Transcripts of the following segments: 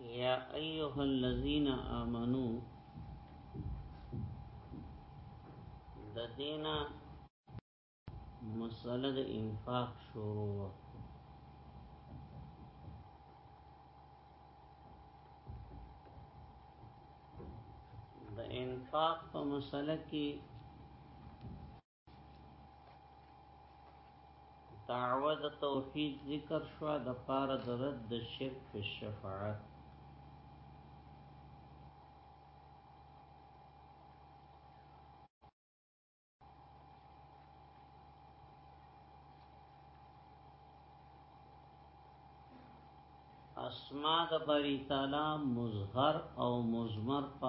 یا ایها الذین آمنو د دینا مسله د انفاق شروع د انفاق په مسله کې دعوه د توحید ذکر شو د پاره د رد د شرک په شفاعت اسماء د بری تعالی مظهر او مزمر په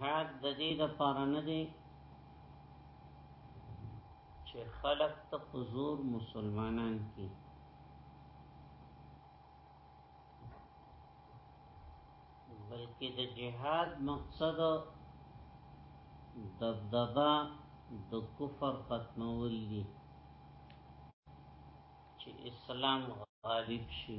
حد د دې د پاره نه دی چې خلق ته حضور مسلمانان کی بلکې د جهاد مقصد دبدبا د کفر ختمول دي چې اسلام غالب شي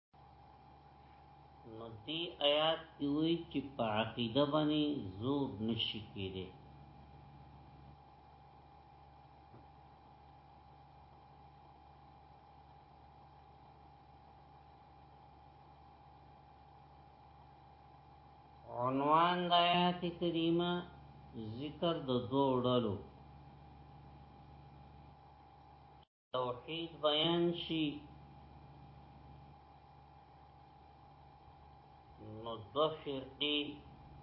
نو دی آیات کی وی چی پا عقیده بانی زور نشی کیده عنوان د آیات کریمه ذکر د دوه ډلو توحید بیان شي نو دو فرقی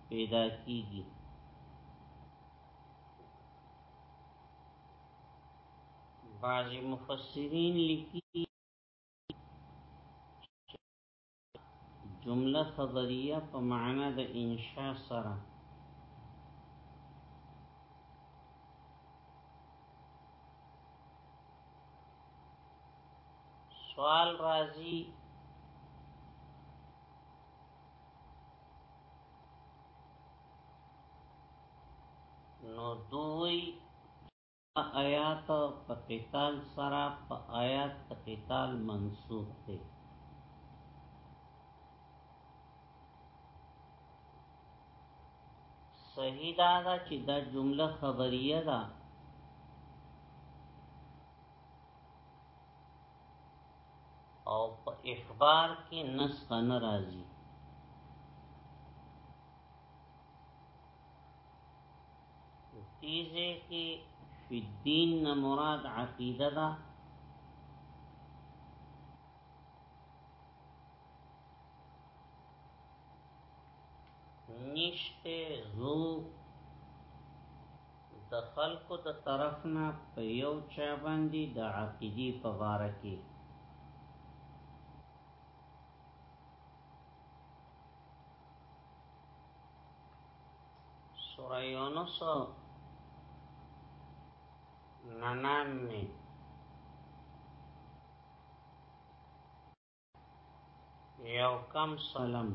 پیدا کیږي بعض مفسرین لیکي جمله خبریه په معنا د انشاء سره سوال راځي نو دوی آیات په قتال سره په آیات د قتال منسوخ دی صحیح دا ده چې دا جمله خبریه ده او په اخبار کې نسخ نه راځي تیزه کی فی الدین نه مراد عقیده ده نشته زو د خلکو د طرف نه په یو چا باندې د عقیدی په باره کې سورہ یونس ننانوی یو کم سلم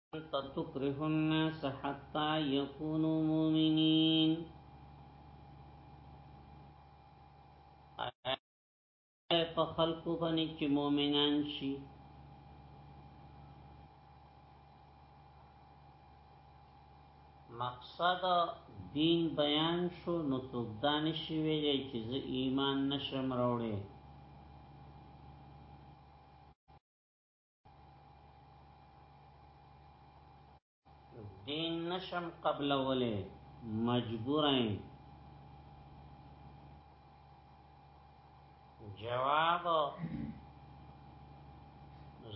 تتکره الناس حتى يكونوا مؤمنين په خلقو باندې چې مؤمنان شي مقصد دین بیان شو نو توبدان شي ویلې چې زه ایمان نشم راوړې دین نشم قبل ولی مجبورین جواب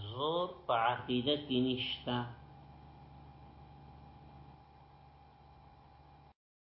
زور په عقیده کې نشته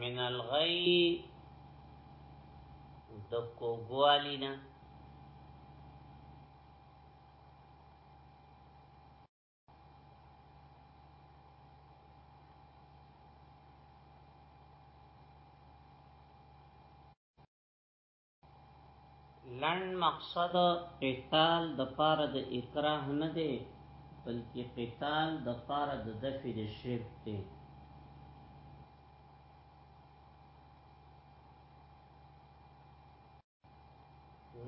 من الغی د کوګوالینا لند مقصد قتال د پاره د اکراه نه دی بلکې قتال د پاره د دفع د شرک دی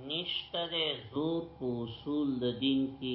نشته ده زور په اصول د دین کې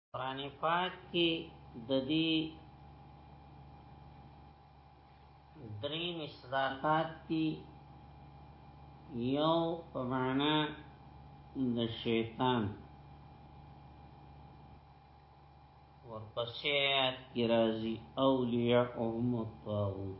قرآن پاک کې د دې درې مصداقات دي یو په معنا د شیطان ورپسې آیات کې راځي اولیاءهم الطاغوت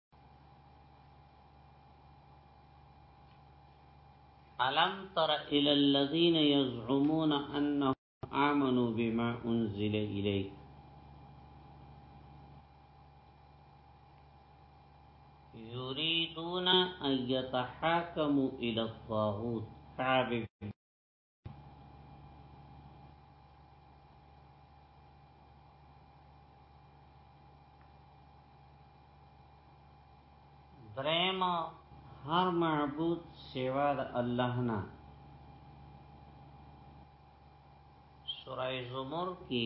الم تر الى الذين يزعمون انهم امنوا بما انزل اليك يريدون ان يتحاكموا الى الطاغوت كعب دریم هر معبود سوا د الله نه سورای زمر کې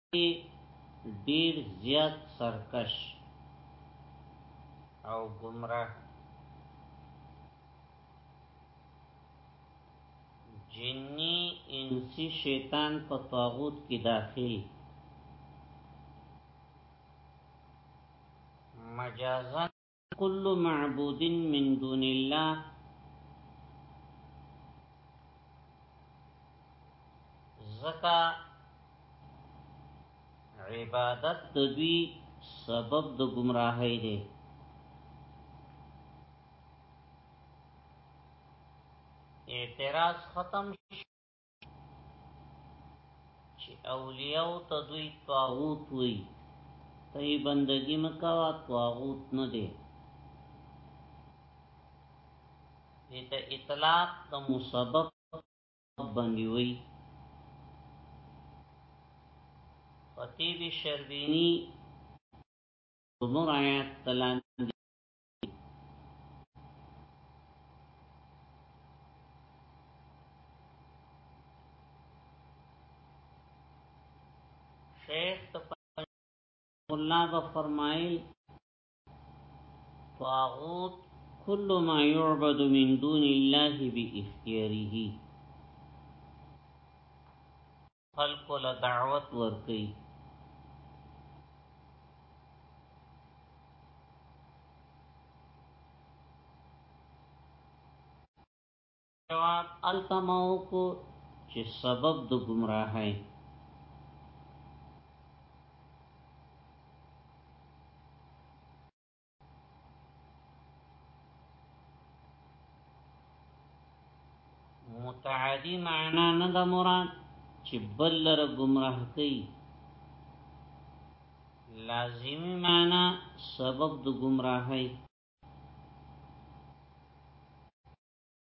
ډیر زیات سرکش او گمراه جنی انسی شیطان په طاغوت کې داخل مجازن کل معبود من دون الله زکا عبادت د دوی سبب د گمراهۍ دی اعتراض ختم چې اولیاء ته دوی طاغوت وي ته بندگی مکوا طاغوت نه دی دته اطلاق د مسبب باندې وي خطیب شربینی عمر آیات تلان شیخ الله به فرمایل طاغوت كل ما يعبد من دون الله باختياره خلق له دعوت ورکي جواب التمو کو چې سبب د گمراهۍ متعادی معنا نه د مراد چې بل لره گمراه کوي لازمی معنا سبب د گمراهی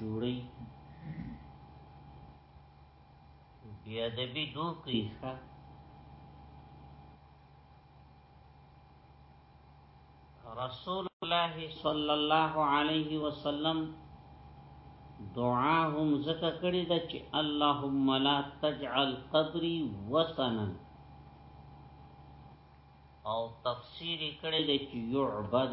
جوړي بیا د بي دو کیسه رسول الله صلی الله علیه وسلم دعا هم زکه کړی د چې اللهم لا تجعل قبري وثنا او تفسیر کړی د چې يعبد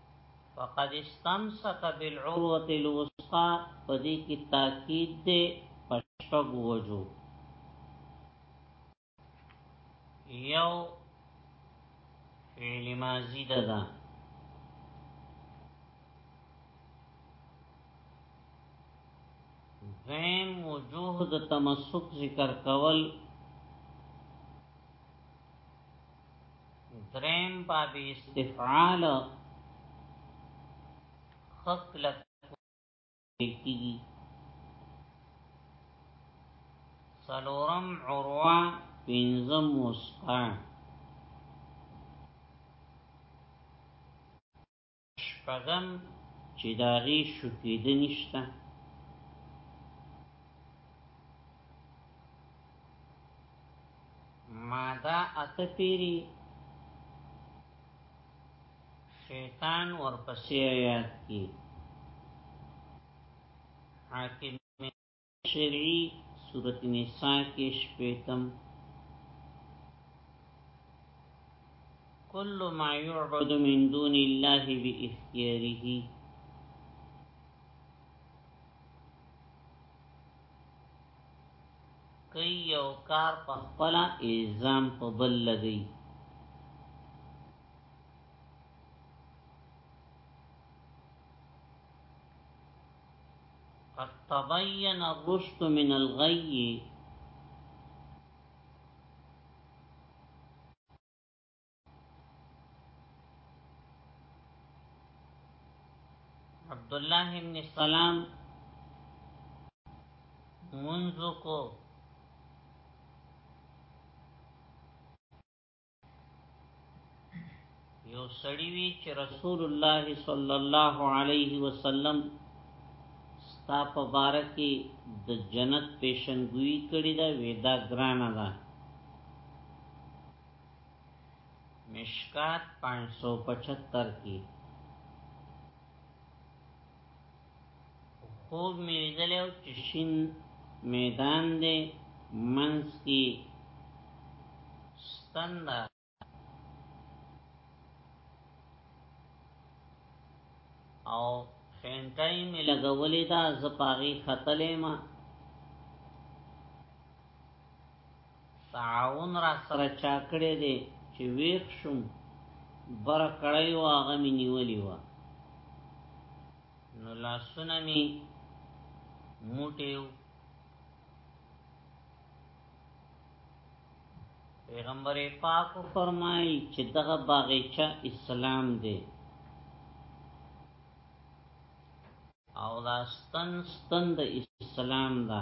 فقد استمسک بالعروه الوثقا پدې کې تاکید دی پښپګ وجو یو فعل ماضی ده ده دویم وجوه د تمسک ذکر کول دریم باب استفعال خکل کی سلورم عروه پینزم مسکان شپغم چې داغي شکیده نشته ماده اته پیری شیطان ورپسې آیات کی حاکم شرعی صورت نساء کې شپیتم كل ما يعبد من دون الله بإختياره کئی یو کار په خپل الزام په بل لګی قد تبين الرشد من الغي عبد الله ابن سلام منذ کو یو سړی وی چې رسول الله صلی الله علیه وسلم ستا په باره کې د جنت پیشنګوئی کړی دا وېدا ګرانه ده مشکات 575 کې خوب مې لیدلی او چې شین میدان دی منځ کې ستن ده او خینټای مې لګولې ده زه پاغې ختلې ما تعاون را سره چا کړی دی چې ویښ شوم بر کړی و هغه مې نیولي و نو لاسونه مې موټی و پیغمبر پاک فرمایي چې دغه باغچه اسلام دی او دا ستن ستن د اسلام ده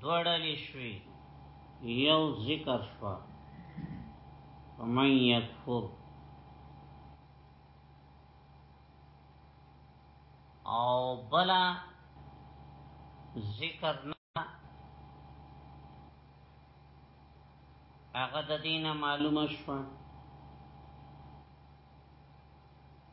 دوړلې شوي یو ذکر شو ومن یکفر او بلا ذکر نه هغه د دینه معلومه شوه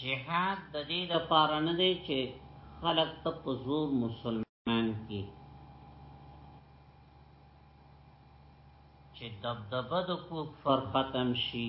جهاد د دې د پاره نه دی چې خلق ته په زور مسلمان کی چې دبدبه د کفر ختم شي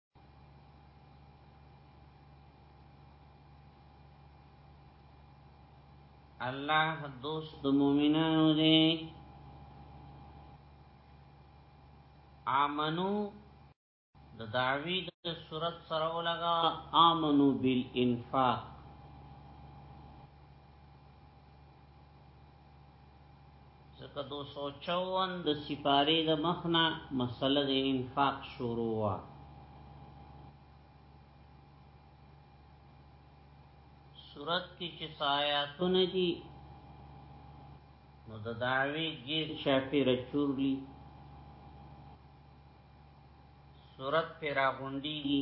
الله دوست د مؤمنانو دی امنو د دعوی د صورت سره ولګا امنو بالانفاق زکه دو سو چوون د سپاری د مخنا مسله د انفاق شروع وا صورت کې چې سایاتونه دي نو د دعوی غیر شافی رچورلی صورت پیرا غونډیږي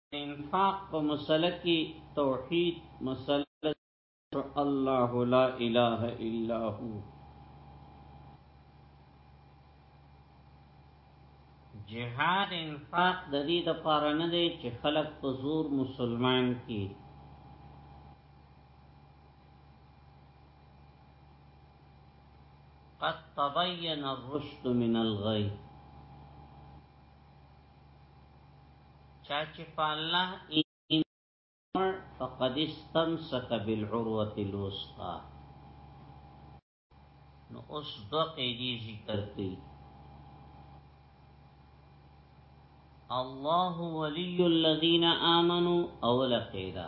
انفاق په مسله کې توحید مسله الله لا اله الا هو جهاد انفاق د دې د پاره نه دی چې خلک په زور مسلمان کی قد تبين الرشد من الغي چا چې په الله ایمان فقد استمسک بالعروه الوثقا نو اوس دو قیدی ذکر کړي الله ولی الذین آمنو اول قیده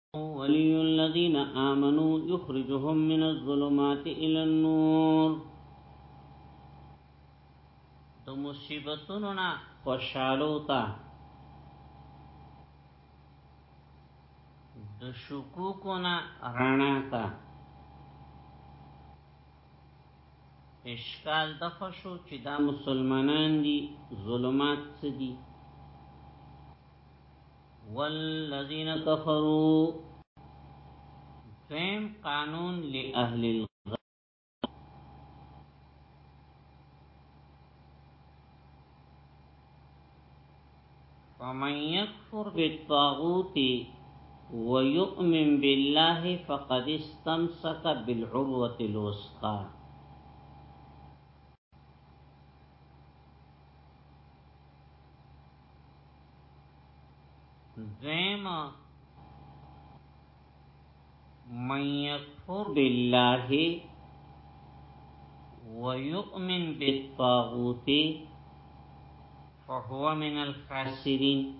ولي الذين آمنوا يخرجهم من الظلمات الى النور د مصیبتونو نه خوشالو ته د شکوکو نه رڼا ته اشکال د خوشو چې دا مسلمانان دي ظلمات څه دي والذین کفروا فهم قانون لأهل الغرب ومن يكفر بالطاغوت ويؤمن بالله فقد استمسك بالعروة الوسطى ذيما من يكفر بالله ويؤمن بالطاغوت فهو من الخاسرين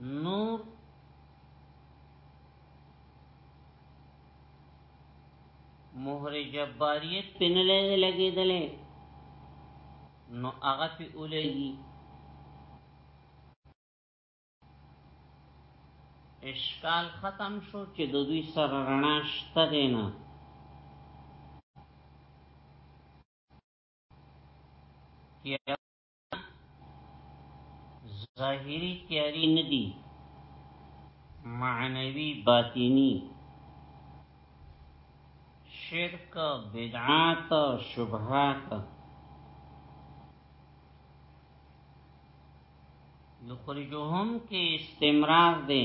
نور مهر جباریت پنلې لګېدلې نو هغه په اولېږي اشکال ختم شو چې د دوی سره رڼا شته دی نه ظاهری تیاری ندی معنوی باطنی شرک بدعات شبهات یخرجهم کې استمرار دی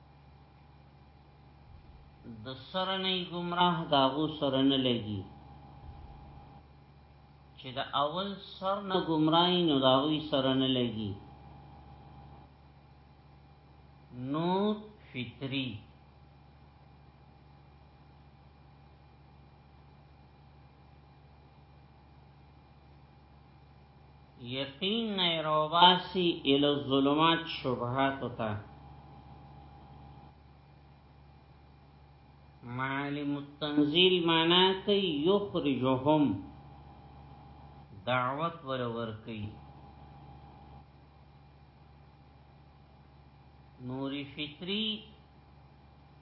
د سره نه گمراه داغو سره نه لګي چې د اول سر نه گمراهی نو داغوی سره نه لګي نور فطری یقین نه روباسی ال الظلمات شبهات تا معلم التنزیل معنا کوي یخرجهم دعوت ورور کوي نور فطری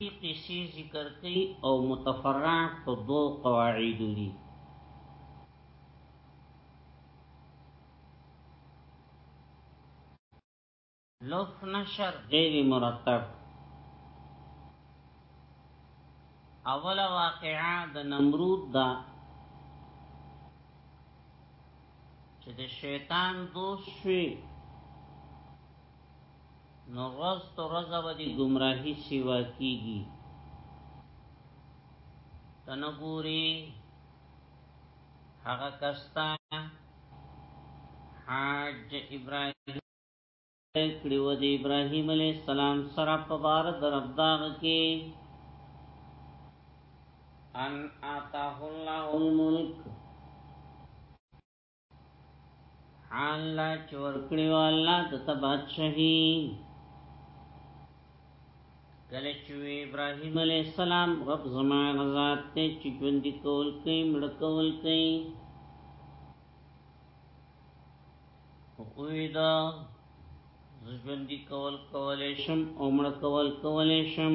قصې ذکر کوي او متفرع په دو قواعد دي لوف نشر غیر مرتب اوله واقعا د نمرود دا چې د شیطان دوست شوی نو روز تو روز به دی گمراهی سیوا کیږي تنګوري هغه کستا حاج ابراهيم کړي و دی ابراهيم عليه السلام سره په بار دربداغ کې ان آتاه الله الملک الله چې ورکړي او الله ته تبات شهي کله چې ابراهيم عليه السلام رب زما غزاد ته چې ژوند کول کوي مړ کول کوي وې دا ژوندۍ کول کولې شم او مړ کول کولې شم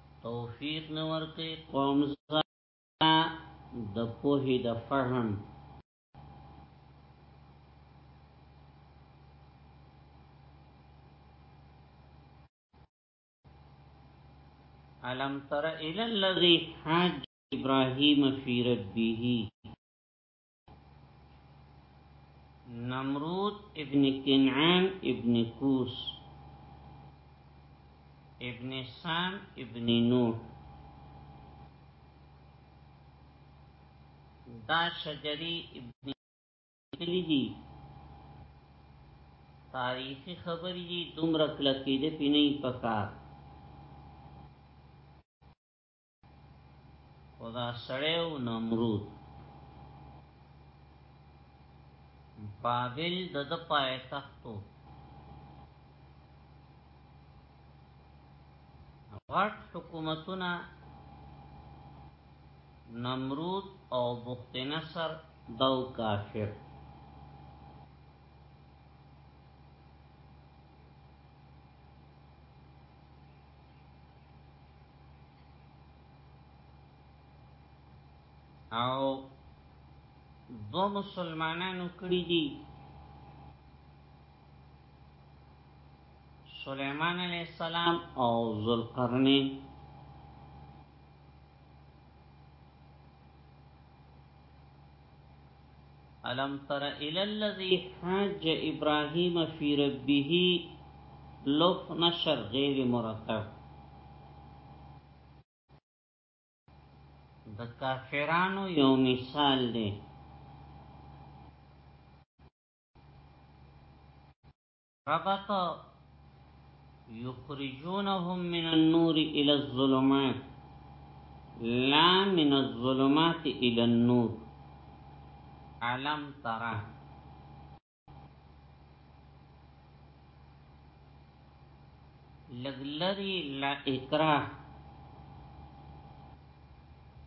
توفیق نه ورکي قوم زړه د پوه د فهم علم تر الى الذي حاج ابراهيم في ربه نمرود ابن کنعان ابن کوس ابن سام ابن نوح دا شجری ابن کلی دی تاریخی خبری دی دومره کلکی دی پی نئی پکار خدا سړی او نمرود بابل د د پای تختو غټ حکومتونه نمرود او بخت نصر دو کافر او دو مسلمانانو کړی دي سليمان عليه السلام او ذوالقرنين الم تر الى الذي حاج ابراهيم في ربه لوف نشر غير مرتب د کافرانو یو مثال دی ربط یخرجونهم من النور الى الظلمات لا من الظلمات الى النور علم ترى لغلری لا اکراه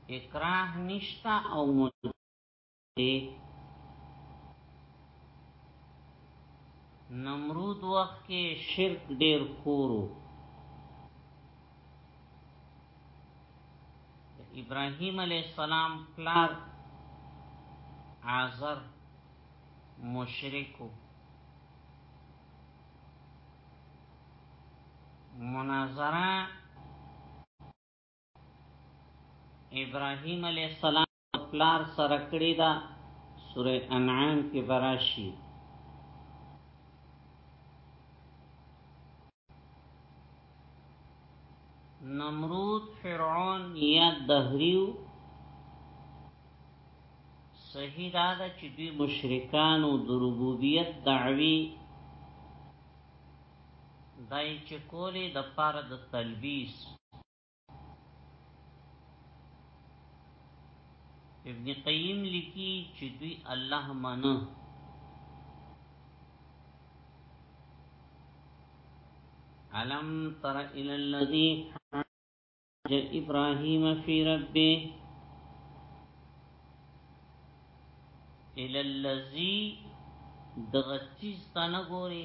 اکراه نشتا او مدعی نمرود وخت کې شرک ډیر کورو ابراهيم عليه السلام پلار عازر مشرکو مناظره ابراهيم عليه السلام پلار سره کړی دا سوره انعام کې براشي نمرود فرعون یا دهریو صحیح دا ده چې دوی مشرکان او د ربوبیت دعوی دای چې کولې د پاره د تلبیس ابن قیم لیکي چې دوی الله منه علم تر الى الذي حاج ابراهيم في ربه الى الذي دغتیز تنه ګوري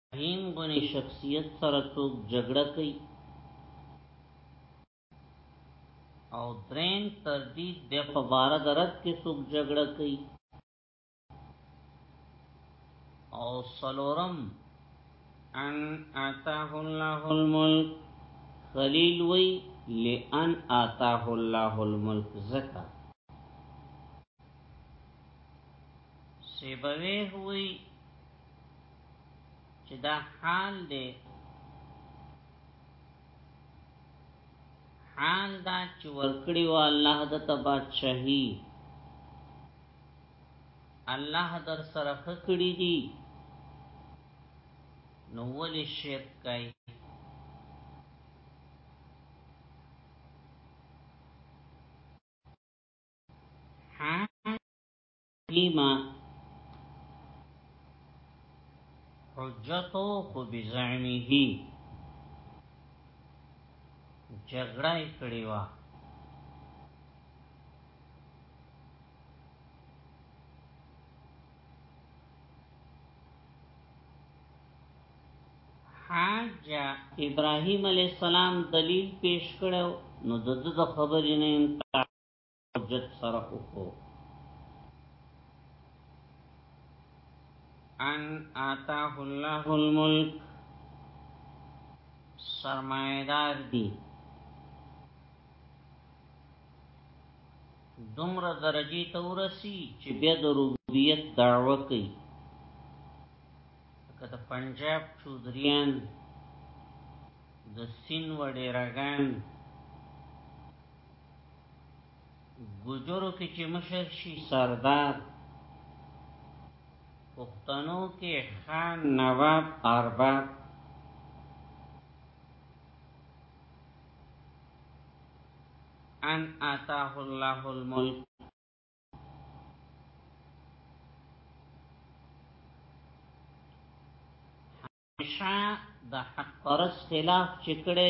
هیم غنی شخصیت سره څوک جګړه کوي او درین تردید د فباره درک کې څوک جګړه کوي او سلورم ان اتاه الله الملک خلیل وی لئن اتاه الله الملک زکا سیبوی ہوئی چې دا حال دی حال دا چې ورکړی و الله د تبا شهي الله در سره خکړی دی نو ولې شرک کوي حاکما حجتو خو بزعمه جګړه کړې و حاج ابراهيم عليه السلام دلیل پیش کړو نو د د خبرې نه انکار جد سره وکړو ان آتاه الله الملک سرمایدار دی دومره درجه ته ورسی چې بیا د ربوبیت دعوه کوي که د پنجاب چودریان د سین وړي راغان ګجرو کې چې مشر شي سردار پښتنو کې خان نواب ارباب ان آتاه الله الملک همیشه د حق پرست خلاف چکړې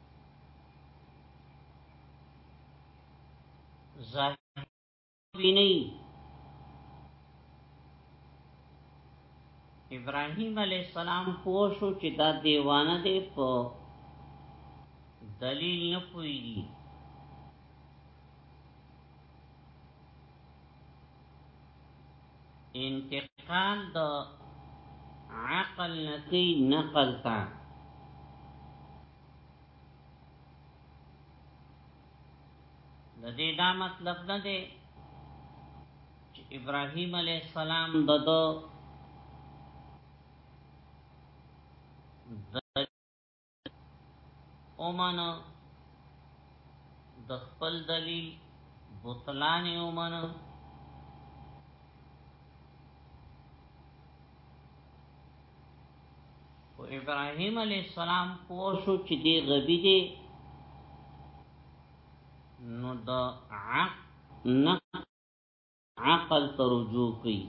ظاهر بینی ابراهيم عليه السلام پوښو چې دا دیوانه دی په دلیل نه پويږي انتقال د عقل نکی نقل تا د دې دا مطلب نه دی چې ابراهيم عليه السلام ددو او مانا د خپل دلیل بطلان او مانا او ابراهيم عليه السلام پوښو چې دی غبي دی نو د عقل نه عقل ته رجوع کوي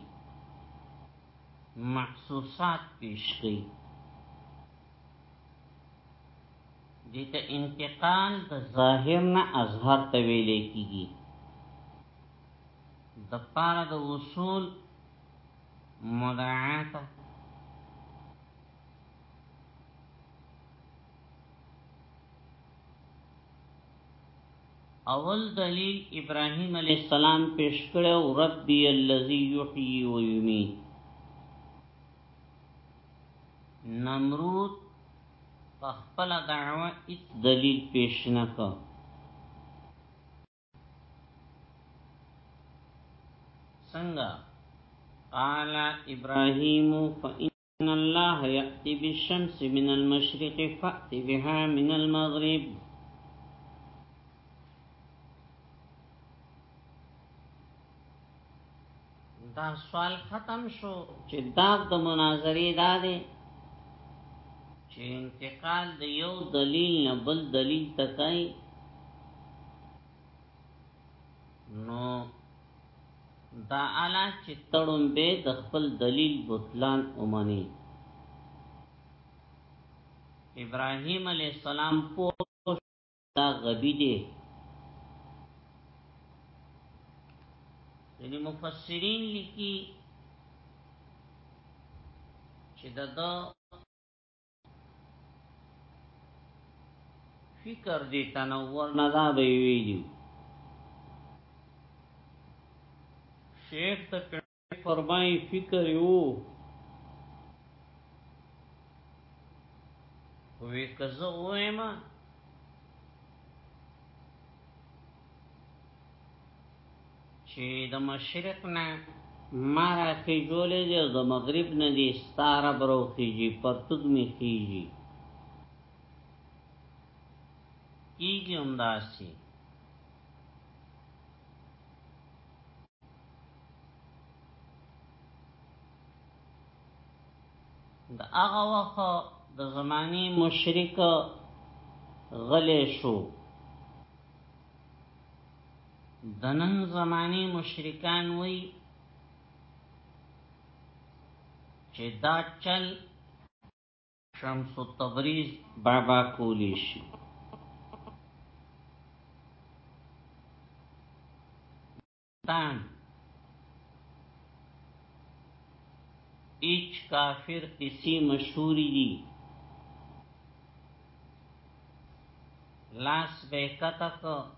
محسوسات پیش کوي دته انتقال د ظاهر نه اظهر ته ویل کیږي د پاره د وصول مراعات اول دلیل ابراهیم علیه السلام پیش کړی او ربی الذی یحیی و یمیت نمرود په خپل دعوه هیڅ دلیل پیش نکړ څنګه قال ابراهيم فإن ان الله يأتي بالشمس من المشرق فأت بها من المغرب دا سوال ختم شو چې دا د مناظرې دا دی چې انتقال د یو دلیل نه بل دلیل تکای نو دا اله چې تړون به د خپل دلیل بطلان اومنی ابراهیم علیه السلام پوه دا غبی دی یعنی مفسرین لیکي چې دا د فکر دی تنور نه دا به ویلو شیخ ته فرمای فکر یو وی کزه اویما چې د مشرق نه مارا خېجولې دی او د مغرب نه دی ستاره برو خېجي پرتګ می خېجي کیږي هم داسي د هغه وخت د زمانی مشرک غلې شو دنن زمانی مشرکان وی چې دا چل شمس التبریز بابا کولی شي تان ایچ کافر کسی مشهوری دی لاس به کتک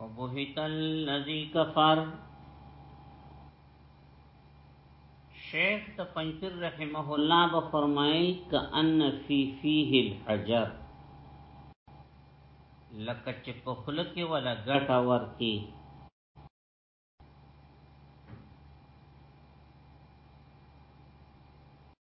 وبهت الذي كفر شیخ ته پنځیر رحمه الله به فرمایي کأن فی فیه الحجر لکه چې په خله کې ولا ګټه ورکی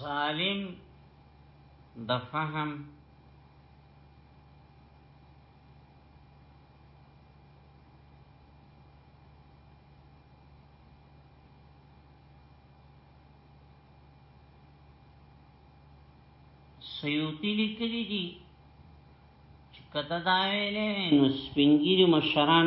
ظالم د فهم سیوتی لیکلی دی چې کته دا ویلې نو سپینګیری مشران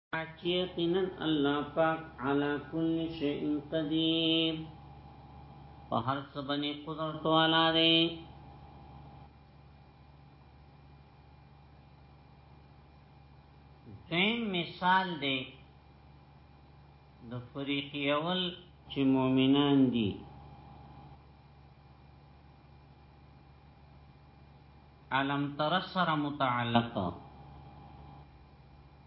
چې یقینا الله پاک علا کل شیء قدیر په هر څه باندې قدرت والا دی دین مثال دی د فریق اول چې مؤمنان دي علم تر سره متعلقه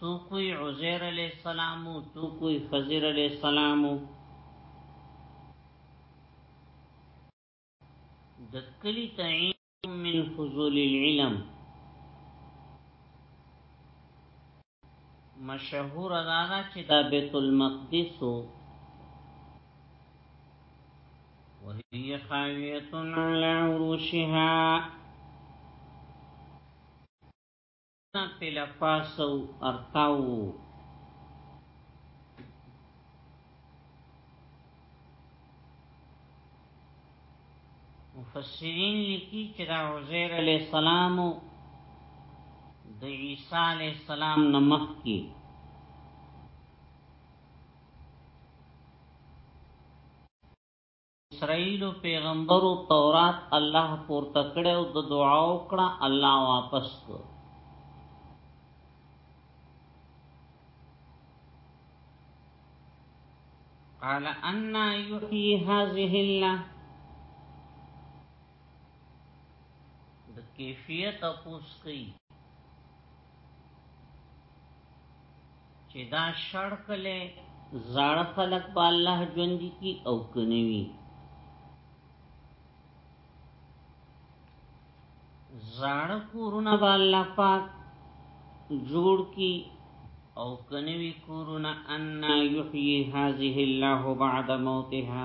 سو کوئی عزیر علیہ السلام تو کوئی خضر علیہ السلام دکلی تعین من فضول العلم مشهور دادا چې دا بیت المقدس وهي خاویه علی عروشها تلفاسو ارتاو مفسرین لیکي چې دا عزیر علی السلام د عیسی علی السلام نمخ کی اسرائیل پیغمبر او تورات الله پورته کړه او د دعا وکړه الله واپس کو قال ان يحيي هذه الله د کیفیت اپوس کوي چې دا شړ کله زړه خلق به الله ژوند کی او کنوي زړه کورونه به الله پاک جوړ کی او کنوي کورونه ان یحیی هذه الله بعد موتها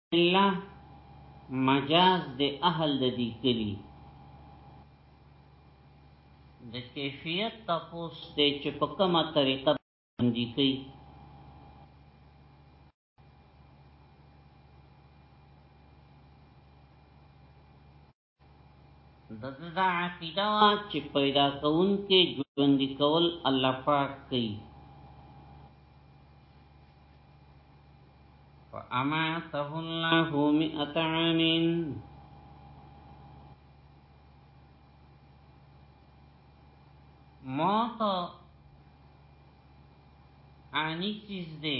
الله مجاز د اهل د دی کلی د کیفیت تپوس دی چې په کومه طریقه باندې کوي دغه دا عقیده وا چې پیدا کون کې ژوند کول الله پاک کوي فاماته الله مئة عام موت آنی چیز دی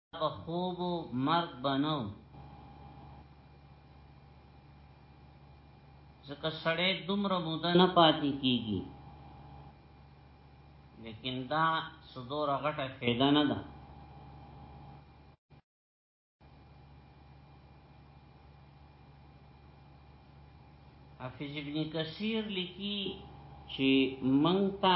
په خوبو مرد بنو ځکه سړی دومره موده نه پاتې کیږي لیکن دا صدور غټه فیده نه ده حافظ ابن کثیر لیکي چې منګ ته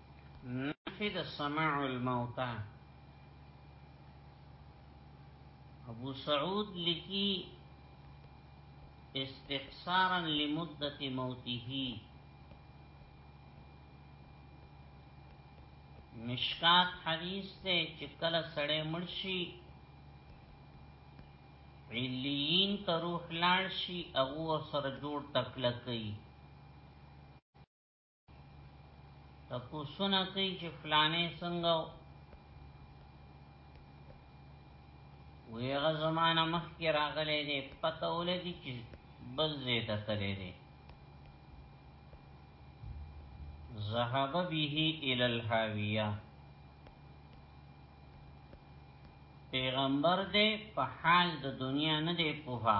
نفي د سماع الموتى ابو سعود لکی استحصارا لمدت موته مشکات حدیث ته چې کله سړی مرشي علیین ته روح لاړ شي هغه سره جوړ تکلقي تپو سنا کوي چې فلانه څنګه ویغه زمانہ مخکې راغلې دي پته ولګي چې بل زه ته تلې دي ذهب به الى الهاویه پیغمبر دې په حال د دنیا نه دی پوها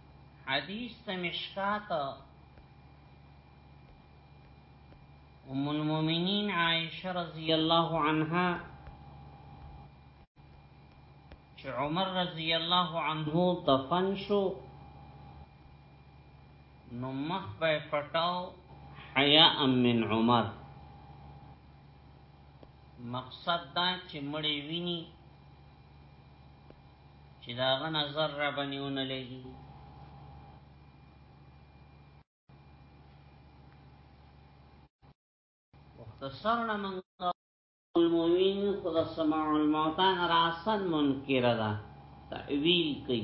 حدیث ته مشکات ام المؤمنین عائشه رضی الله عنها چې عمر رضی الله عنه دفن شو نو مخ به پټاو حیا من عمر مقصد دا چې مړی ویني چې دا غ نظر را باندې ونه لګي مختصرنا من المؤمن خدا سماع الموتان راسن منکر دا تأویل کئی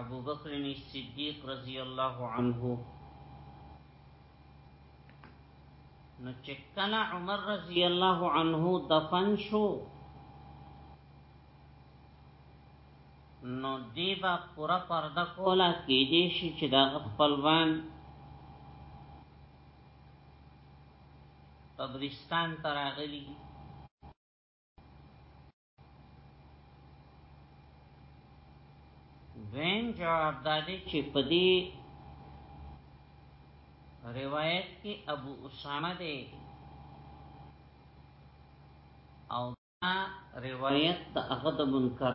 ابو بکر صدیق رضی الله عنه نو چې کله عمر رضی الله عنه دفن شو نو دی با پورا پرده کولا کې دې شي چې دا خپلوان قبرستان تراغلی دویم جواب دا دی چې په دې روایت کې ابو اسامه دی او دا روایت د هغه د منکر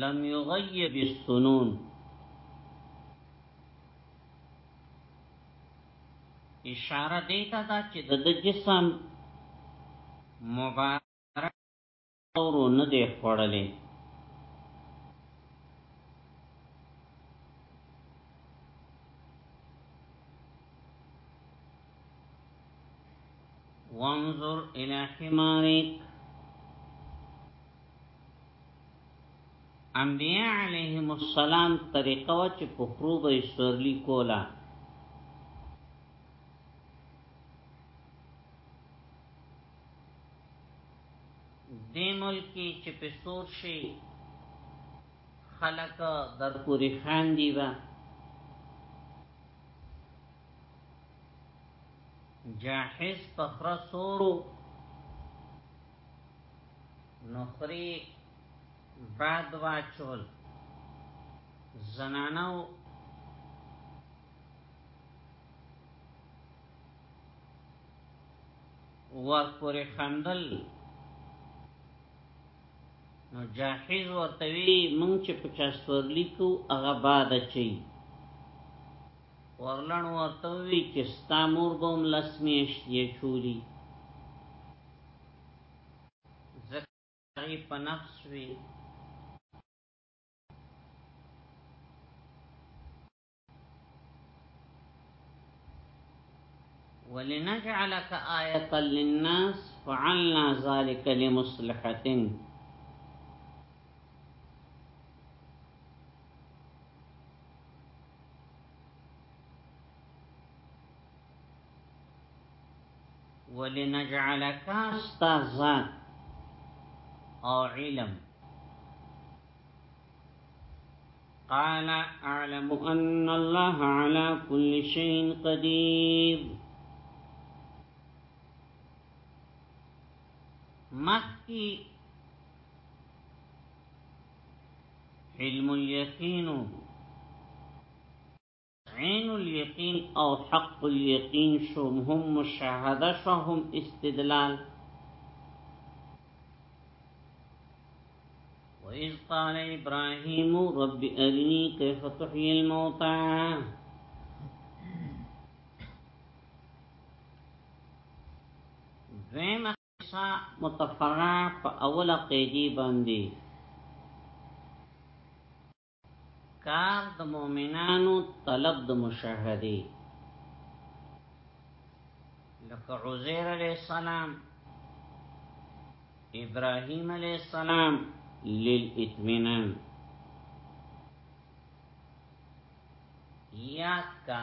لم يغيب السنون اشاره دیتا دا چې د جسم مبارک اورو نه دی خوړلې وانظر الى حمارك انبیاء علیهم السلام طریقه و چې په خرو به سورلی کولا دې ملکی چې په سور شي خلک در پوری خان دی و جاحز پخرا سورو نخری بعد واچول زنانو ور پورې خندل نو جاحز ورتوی مونږ چې پچاستور لیکو هغه باد چي ورلن ورته وی چې ستا مور به هم لس میاشت یې چولی ځکه په نفس وی ولنجعلك آية للناس فعلنا ذلك لمصلحة ولنجعلك استاذات او علم قال اعلم ان الله على كل شيء قدير مكي علم اليقين عين اليقين او حق اليقين شوم هم مشاهده شو هم استدلال وإذ قال إبراهيم رب أرني كيف تحيي الموتى ذي سا متفرع په اوله قیدی باندې کار د مؤمنانو طلب د مشاهده لکه عزیر علیہ السلام ابراهیم علیہ السلام للاتمنان یاد کا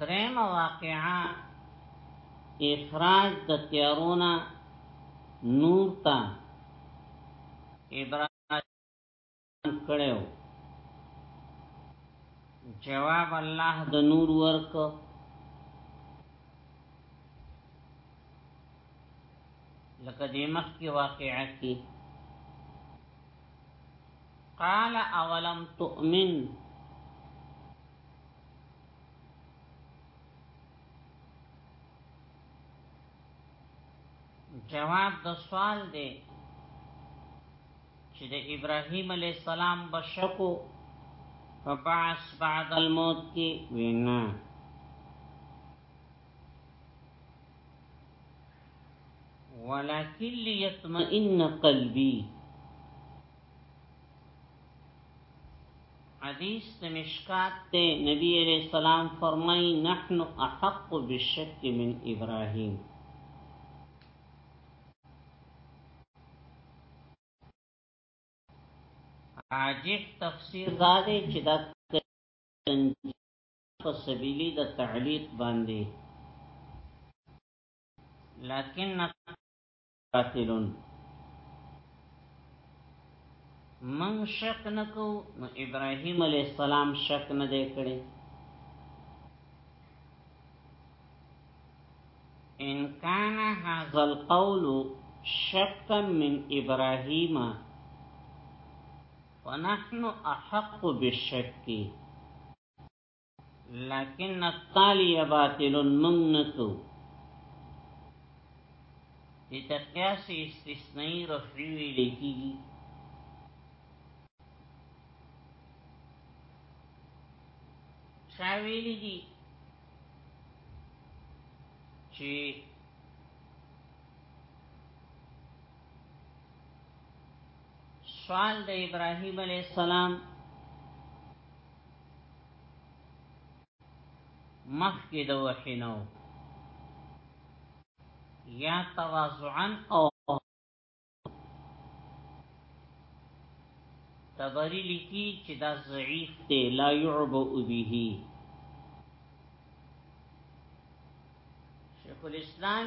دریم واقعا اخراج د تیارونا نور تا ابراهیم کړو جواب الله د نور ورک لکه د مخ کی واقعا کی قال اولم تؤمن جواب د سوال دی چې د ابراهيم عليه السلام بشکو په بعث بعد الموت کې وینا ولكن ليطمئن قلبي حدیث د مشکات ته نبی علیہ السلام فرمائی نحن احق بالشک من ابراهیم عاجح تفسیر دا دی چې دا په سبیلی د تعلیق باندې لكن قاتلون من شک نکو نو ابراهیم علی السلام شک نه دی کړی ان کان هاذ القول شک من ابراهیم ونحن احق بالشک لكن التالي باطل من نکو چې تقیاس استثنایی رفعی ویل کیږي شاویلی دي چې سوال د ابراهیم علی السلام مخکې د وحی نو یا تواضعا او تبری لکی چې دا ضعیف دی لا يعبو به شیخ الاسلام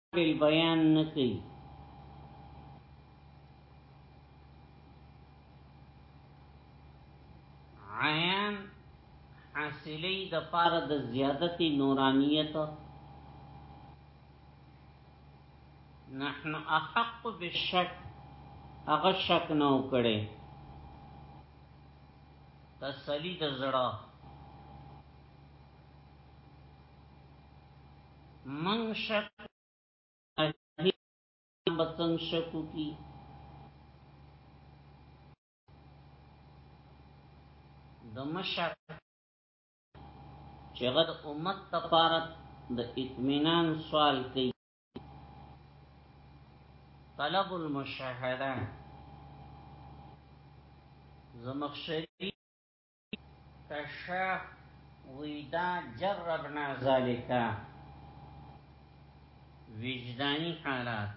بل بیان نه کوي عیان حاصلی د پاره د زیادت نورانیت نحن احق بالشک هغه شک نه وکړي تسلی د زړه من شک بتن شکو کی دمشک چې غد امت لپاره د اطمینان سوال کوي طلب المشاهده زمخشری کشاف ویدا جربنا ذالکا وجدانی حالات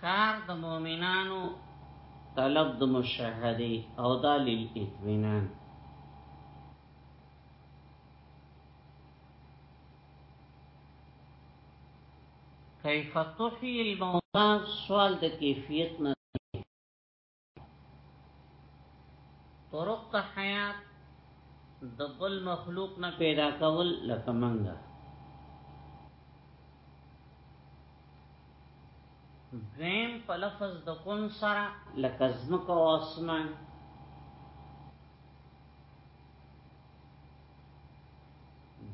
کار د مؤمنانو طلب د مشاهده او د اطمینان کیف تحیی الموتا سوال د کیفیت نه طرق ته حیات د بل مخلوق نه پیدا کول لکه منګه دویم په لفظ د کون سره لکه زمکه او اسمان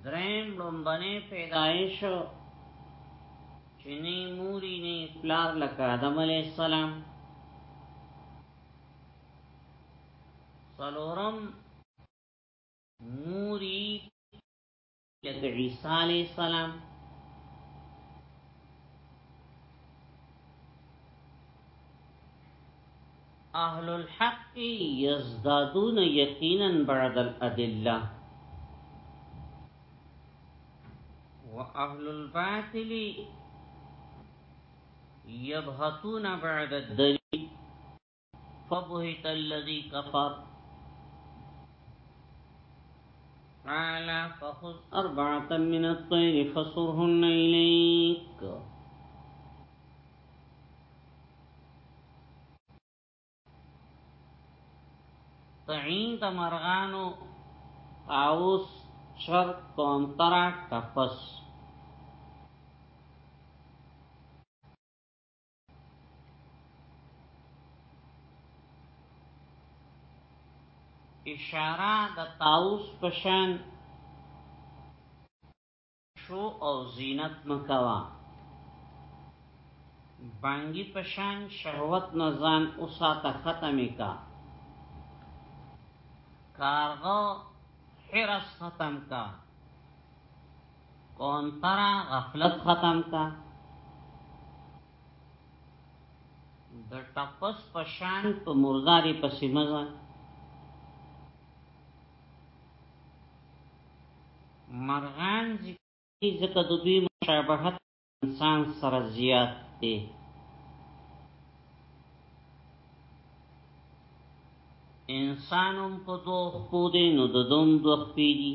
درین لومبنی پیدایش چې نه موري نه پلار لکه آدم علی السلام سلورم موري لکه عیسی علی السلام اهل الحق يزدادون يقينا بعد الادله واهل الباطل يبهتون بعد الدليل فبهت الذي كفر قال فخذ اربعه من الطير فصرهن اليك تعین د مرغانو اوس چر تونترا کپس اشاره د تاوس پشان شو او زینت مکوا بانګی پشان شهوت نزان او ساته ختمی کا کارغا حرس ختم کا کونترا غفلت ختم کا د ټپس پشان په مرداري پسې مزه مرغان ذکری ځکه د دوی مشابهت انسان سره زیات دی انسانم په دوه خپو دی نو د دوم دوه خپې دي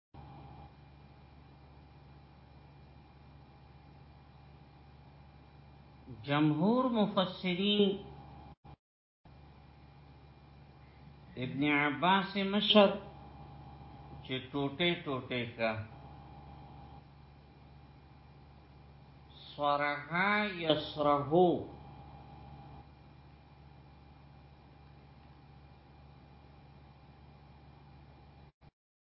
جمهور مفسرین ابن عباس مشر چې ټوټه ټوټه کا سرها یسرهو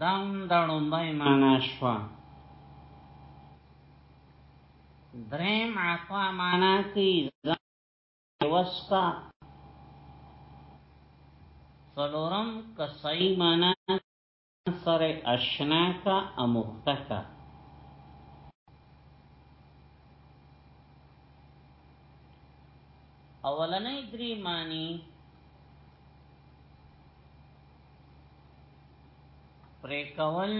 دام د ړومبای معنا شو دریم عطا معنا کی وستا سلورم کسائی معنا سر اشنا کا اموخته کا اولنې درې معنی پرې کول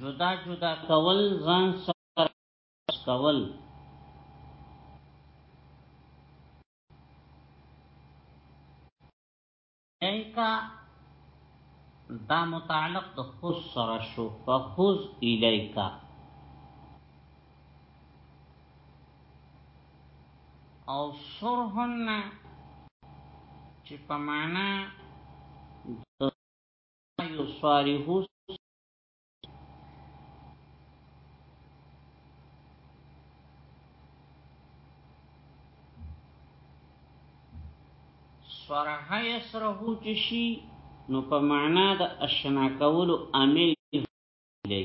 جدا جدا کول ځان سره کول ایکا دا متعلق د خود سره شو فخذ الیکا او سرهن چې په معنا یو صالحو صرح یسره چشی نو په معنا د اشنا کولو عامل دی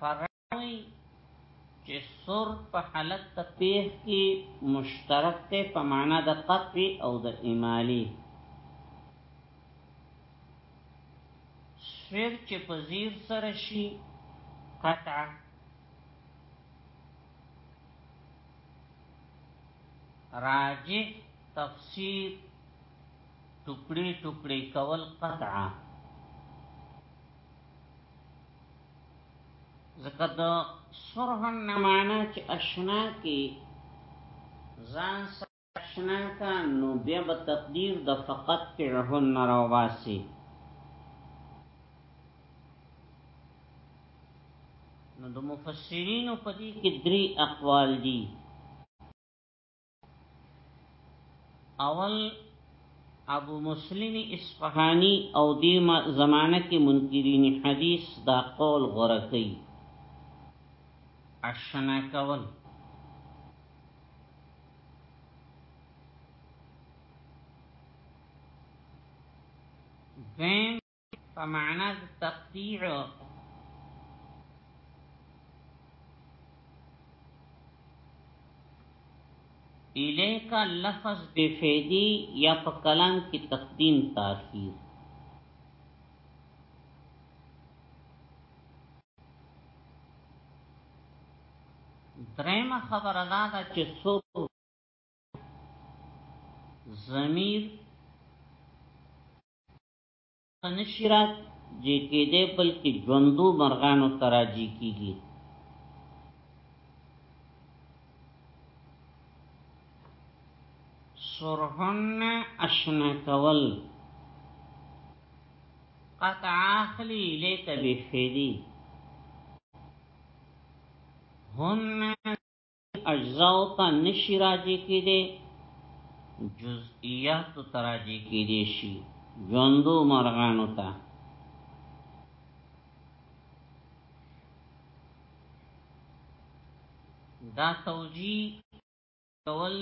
فرمای چې سر په حالت ته پیخ کی مشترک ته په معنا د قطع او د امالی سر چې په زیر سره شي قطع راجح تفسیر ټوکړي ټوکړي کول قطعا ځکه د سرهن نه معنا چې اشنا کې ځان سره اشنا کا نو بیا به تقدیر د فقط کې رهن نه راوباسي نو د مفسرینو په دې کې درې اقوال دي اول ابو مسلم اصفهانی او دی زمانه کې منکرین حدیث دا قول غره کوي اشنا کول دیم په معنا د تقدیر الیک لفظ بے فیدی یا په کلام کې تقدیم تاخیر درېمه خبره دا ده چې څوک ضمیر نشرات جې کې دې بلکې ژوندو مرغانو تراجی کیږي سرهن اشنا کول قطع اخلی لیت بفیدی هن اجزاء ته نشی راجی کی دی جزئیات ته راجی کی دی شی ژوندو مرغانو ته دا توجی کول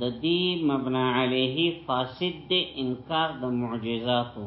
د دې مبنا علیه فاسد د انکار د معجزاتو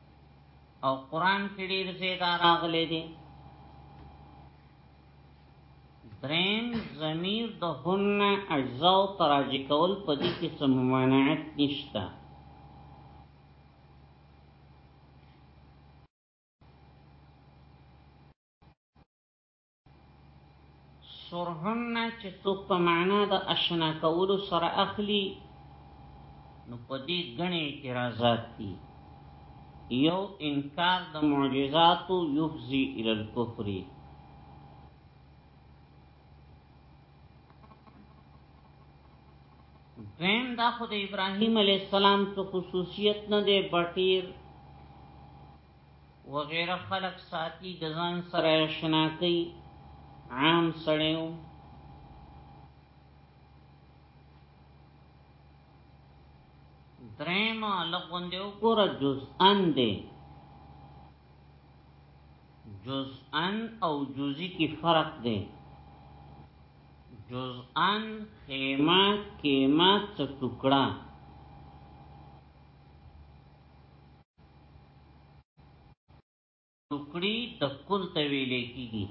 او قران کې ډیر زیاده راغلي دي درین زمیر د هن اجزاء تراجی کول په دې کې څه ممانعت نشته سرهن چې څوک په معنا د اشنا کولو سره اخلي نو په دې غنې اعتراضات دي یو انکار د معجزاتو یفزی ال الکفر دویم دا خود ابراهیم علیه السلام څو خصوصیت نه دی بټیر وغیره خلق ساتي د ځان سره شنا کوي عام سړیو درېم لغون دی وګوره جزءن دی جزءن او جزئی کې فرق دی جزءن خیمه کیمه څه ټوکړه ټکړی تکل ته ویل کیږي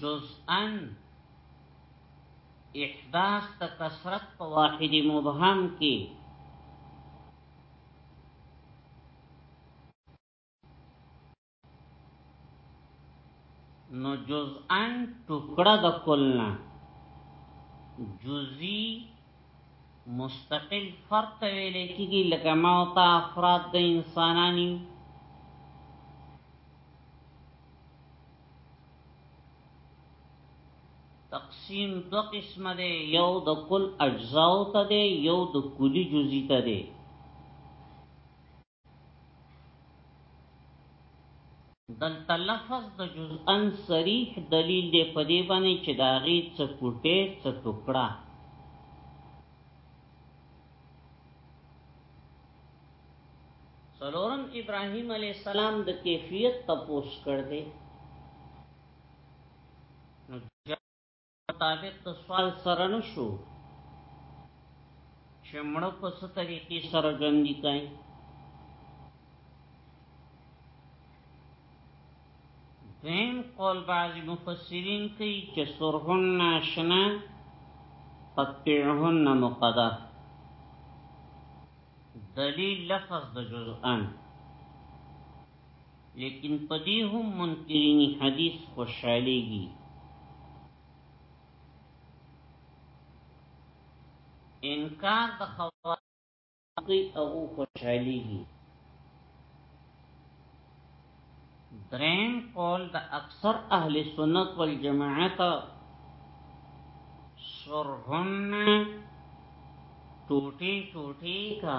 جزءا احداث ته کثرت په واحد مبهم کې نو جزءا ټکړه د کلنا جزئی مستقل فرد ته ویل کیږي لکه ما او تا افراد د انسانانی تقسیم دو قسم ده یو د کل اجزاو ته ده یو د کلی جزئی ته ده دلته لفظ د جزءا صریح دلیل دی په دې باندې چې دا غي څه کوټه څه ټوکړه سلورم ابراهیم علی السلام د کیفیت تپوس کړ دی مطابق د سوال سره نشو چې مړ په ست طریقې سره ژوند کوي دیم قول بعض مفسرین کوي چې سرهن ناشنا قطعهن مقدر دلیل لفظ د جزءان لیکن په دې هم منکرین حدیث خوشالېږي انکار د خوارقی او خوشالېږي درین قول د اکثر اهل سنت والجماعت سرهن ټوټي ټوټي کا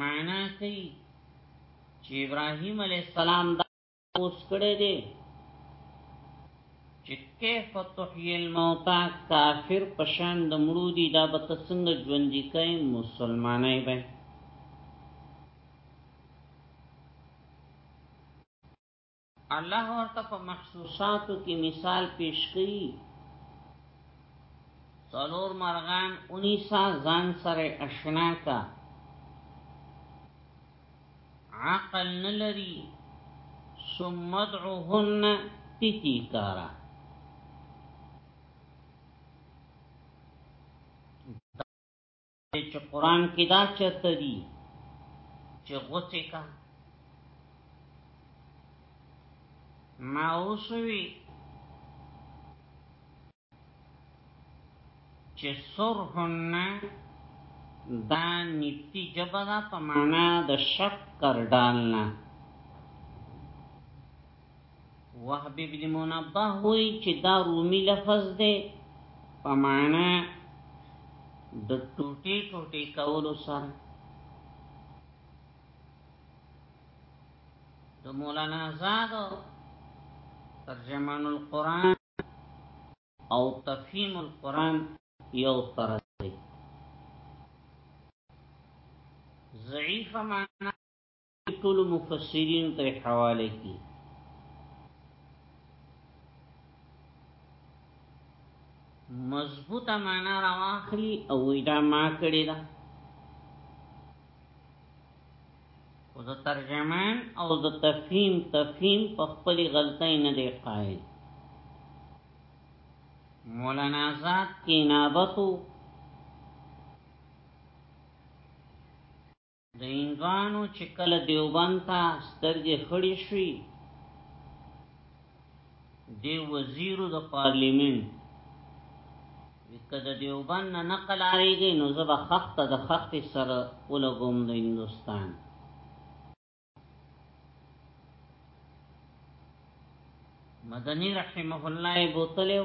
معنا کوي چې ابراهيم عليه السلام دا اوس کړی دی چې کیف تحیی الموتى کافر پشان د مړو دي دا به څنګه ژوند کوي مسلمانای به الله ورته په محسوساتو کې مثال پیش کړي څلور مرغان اونیسا ځان سره اشنا کا عقل نلری ثم ادعوهن تیتی کارا چې قران کې دا چرته دي چې غوڅه کا ما اوسوي چې سرهن دا نتی جبه دا په معنا د شکر ډالنه وهب ابن منبه وی چې دا رومي لفظ دی په معنا د ټوټي ټوټي کولو سره د مولانا آزاد ترجمان القرآن او تفهیم القرآن یو طرز دی ضعیف معنا ټول مفسرین ته حواله کی مضبوطه معنا راواخلی او دا ما کړی دا او د ترجمان او د تفهیم تفهیم په خپل غلطی نه دی قائل مولانا ذات کی نابتو د انګانو چې کله دیوبند ته سترګې خړې شوې د وزیرو د پارلیمنت کده دیوبند نه نقل آریږي نو زبا خخت د خخت سره ولګوم د هندستان مدنی رحمه الله بوتلو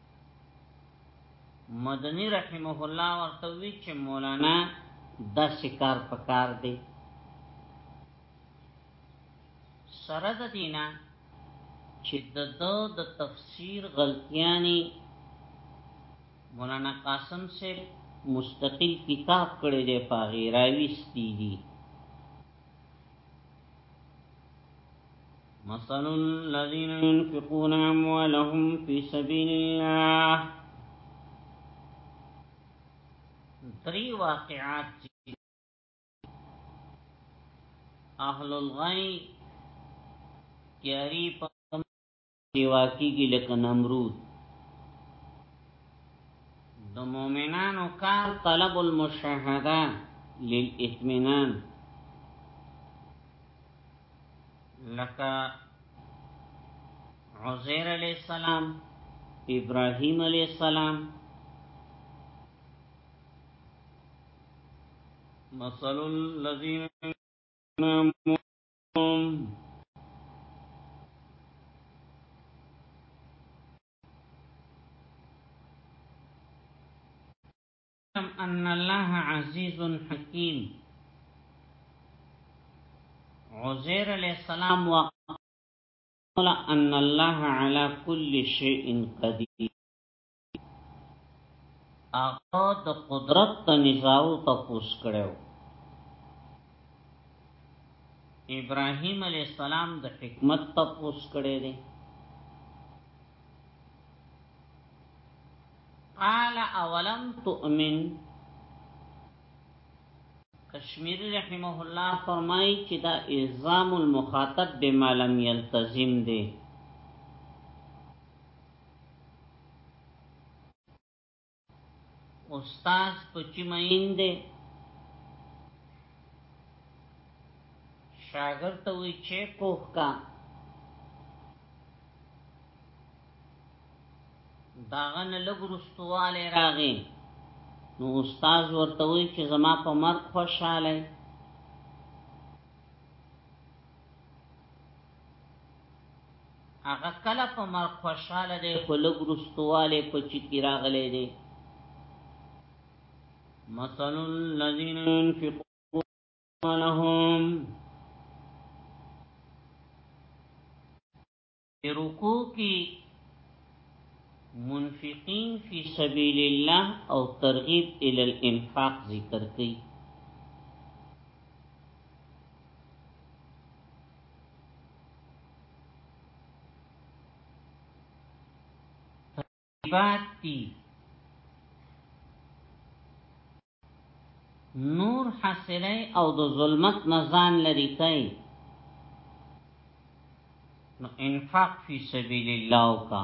مدنی رحمه الله ورته وی چې مولانا د شکار پکار دی سره د دینا چې د د تفسیر غلطیانی مولانا قاسم سے مستقل کتاب کړی دی پاغی راویستی دی مثل الذين ينفقون أموالهم في سبيل الله دري واقعات اهل الغي کیاری په سیوا کیږي لکه نمرود د مؤمنانو کار طلب المشاهده للاطمینان لکه عزیر علیہ السلام ابراهیم علیہ السلام مثل الذين أن الله عزيز حكيم عزیر علیہ السلام وقال ان الله على كل شيء قدير هغه د قدرت د نزاو تپوس کړو ابراهيم عليه السلام د حکمت تپوس کړي دي قال اولم تؤمن کشمیر رحمه الله فرمایي چې دا الزام المخاطب بما لم يلتزم دي استاد په چی مین دی شاګرد ته وی چې پوښ کا داغن لګرستواله راغی نو استاد ورته وی چې زما په مرګ خوشاله هغه کله په مرګ خوشاله دی خو لږ رستواله په چکی راغلی دی مثل الذين ينفقون لهم رکو کی منفقین فی سبیل الله او ترغیب ال الانفاق ذکر کړي باتی نور حاصلی او د ظلمت نزان لري کوي نو انفاق فی سبیل الله کا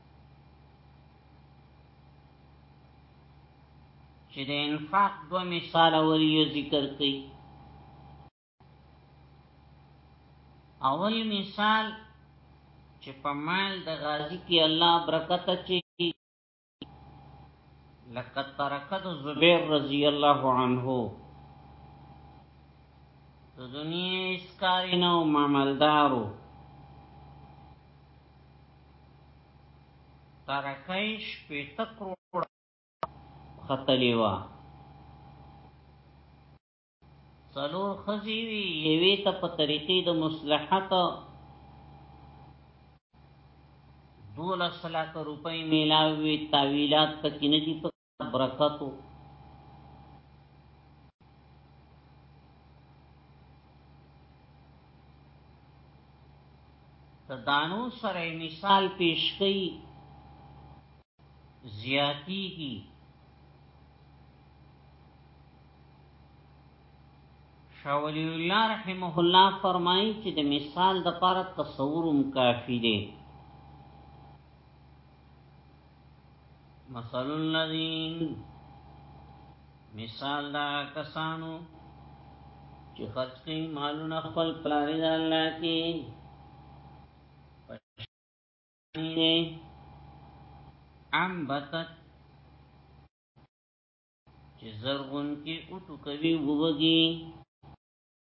چې د انفاق دو مثال وریو ذکر کړي اول مثال چې په مال د غازی کې الله برکت چي لقد ترکت زبیر رضی الله عنه د دنیا اسکارینو معملدارو ترکۍ شپېته کروړه ختلې وه څلور ښځې وي یوې ته په طریقې د مصلحت دولس لاکه روپۍ میلاوي تاویلات پکې نه دي برکتو دانو سره مثال پیش کړي زیاتی کی شاولی الله رحمه الله فرمایي چې د مثال د پر تصورم کافی دی مثل الذين مثال دا کسانو چې خرج کوي مالونه خپل پلار د الله کې ام بتت چې زرغون کې اوټو کوي ووږي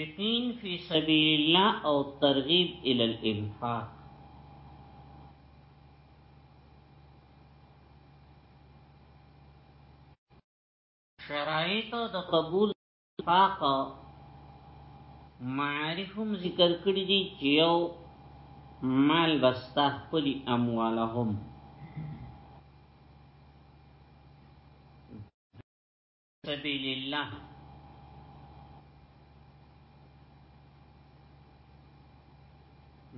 مشرقین فی سبیل الله او ترغیب الی الانفاق شرایط د قبول فاق معارف هم ذکر کړی دی چې یو مال بستا خپل اموالهم سبیل الله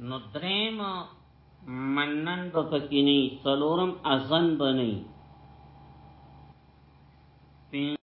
نو دریم منن به پکې نه څلورم اذن بنئ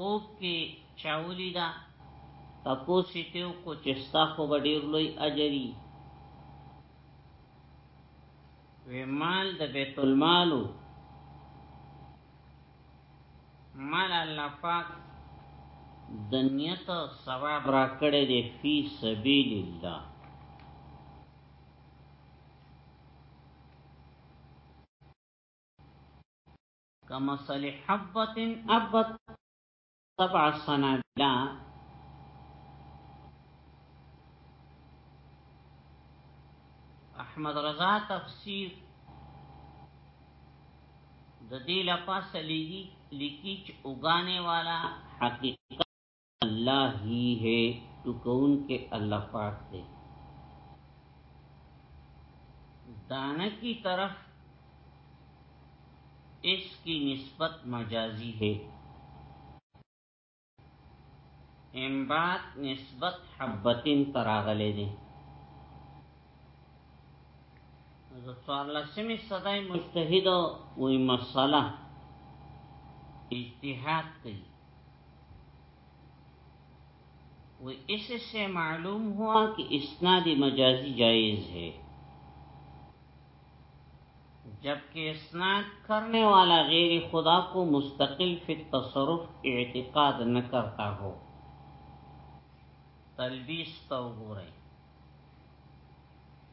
خوب کې چا ولیده تپوس یې ترې وکړو چې ستا خو به ډېر لوی اجر وي وی مال د بیت المالو مال الله پاک د نیت ثواب را کړی دی فی سبیل الله کما صلی حبت ابت سبع سنابلا احمد رضا تفسیر د دې لپاسه لیکي لیکي چې اوګانې والا حقیقت اللہ ہی ہے تو کون کے اللہ پاک دانہ کی طرف اس کی نسبت مجازی ہے امبات نسبت حبتین تراغلی دی از څوارلسمی صدای مجتهد وې مسله اجتهاد کوي و اس سے معلوم ہوا کہ اسناد مجازی جائز ہے جبکہ اسناد کرنے والا غیر خدا کو مستقل فی التصرف اعتقاد نہ کرتا ہو تلبیس تو ہو رہے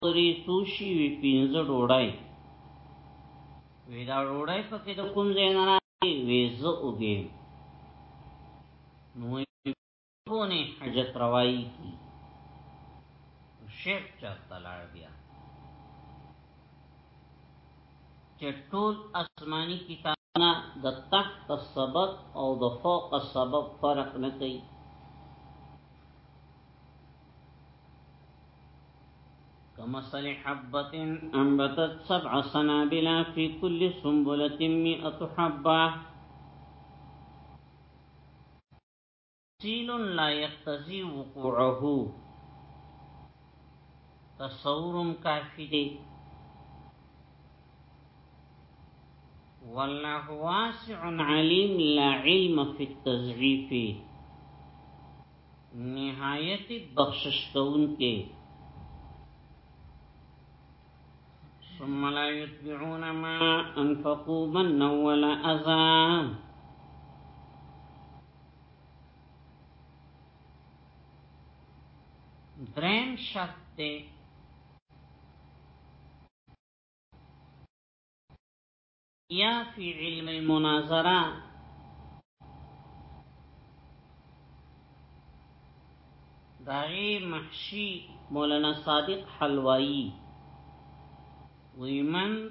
پرې څو شي وي پنځه ډوړای وی دا ډوړای پکې د کوم ځای نه راځي وی زه اوګې نو پونه حاجت روایي کی شیخ چرته لاړ بیا چې ټول آسماني کتاب دا تحت السبب او دا فوق السبب فرق نکی كمصل حبة أنبتت سبع سنابلا في كل سنبلة مئة حبة تفصيل لا يقتضي وقوعه تصور كافي والله واسع عليم لا علم في التزعيف نهاية بخشش کون ثم لا يتبعون ما أنفقوا ظنا ولا أذى درين شرط يا في علم المناظره داغي محشي مولانا صادق حلوائي ومن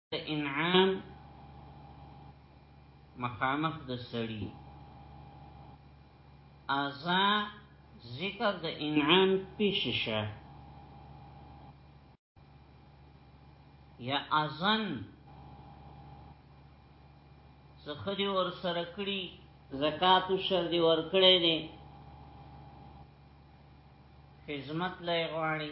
انعام مخامخ د سړی ازا ذکر د انعام پیش شه یا ازن سخدی ور سره کړی زکات شر دی ور کړی دی خدمت لای غواړي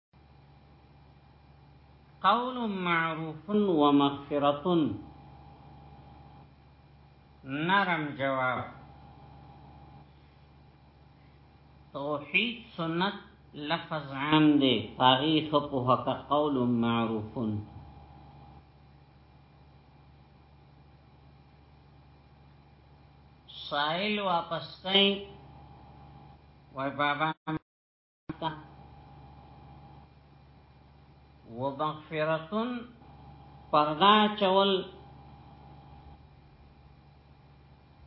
قول معروف و مغفرت نرم جواب توحید سنت لفظ عام دی فاغی خپوها که قول معروفون مسائل واپس کئ وای بابا تا وبغفرتن پردا چول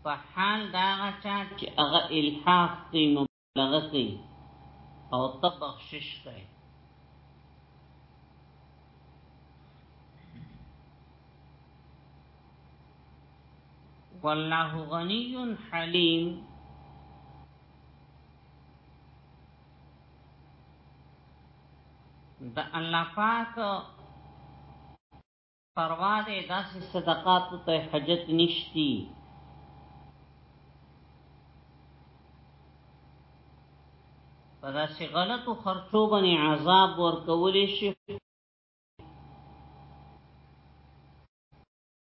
په حال دا غچا چې هغه الحاق کوي مبالغه کوي او تبخشش کوي والله غني حليم د الله پاک پروا دې داسې صدقات ته حاجت نشتی په داسې غلطو خرچو باندې عذاب ورکول شي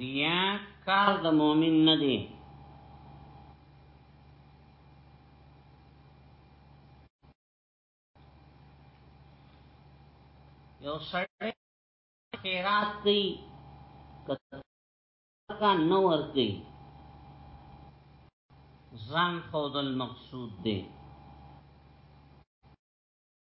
ریا کار د مؤمن نه دی یو سړی خیرات کوي کته نو ور کوي ځان خود المقصود دی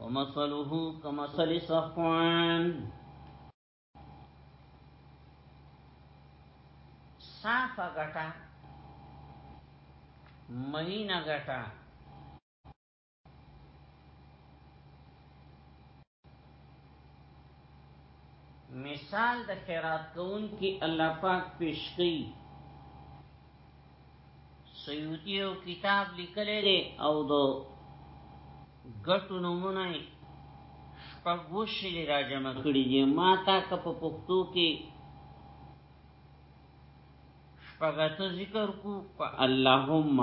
ومثله كمثل صفوان صافه غټه مینه غټه مثال د خیرات کون کی الله پاک پیش کړي سیوطی او کتاب لیکلی دی او دو ګټو نمونه شپږ وشلی را جمع کړي دي ما تا که په پښتو کې شپږته ذکر کو په اللهم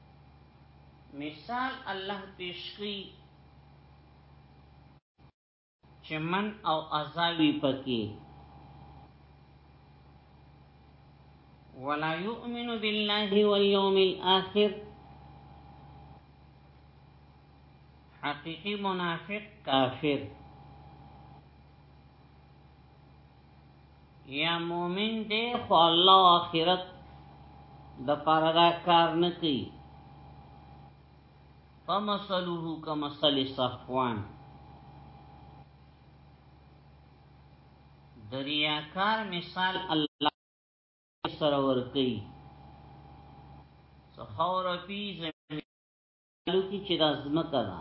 مثال الله پیش کړي چې من او ازاوی پکې ولا يؤمن بالله واليوم الاخر حقيقي منافق كافر یا مومن دی خو الله آخرت د پاره دا کار نه کوي فمثله کمثل صفوان دریاکار مثال الله سره ور کوي سخور فی زمین قالو کی چې دا زمکه ده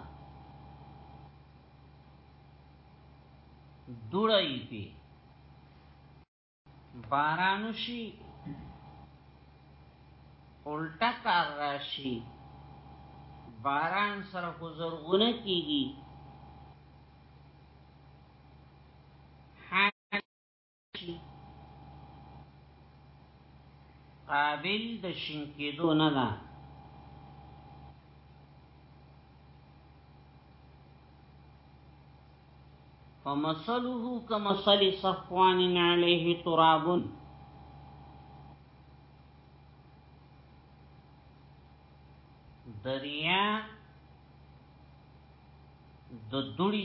دوړه یې پی بارانو شي الټا کار راشي باران سره خو زرغونه کیږي قابل د شین کېدو نه ده فمثله كمثل صفوان عليه تراب دریا د دوړي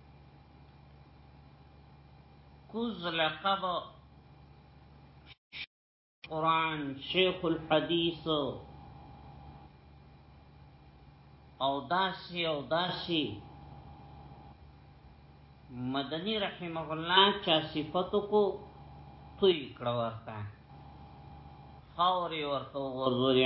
کوز لقب قرآن شیخ الحدیث او داسی او داسی مدنی رحمه الله چا صفتو کو توی کړه ورته خاورې ورته وغورځوري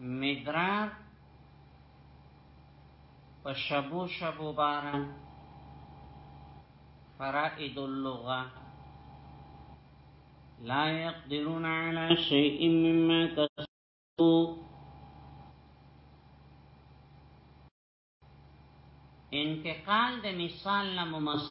مدرار په شبو شبو باران فرائد اللغه لا يقدرون على شيء مما كسبوا انتقال د مثال نه ممثل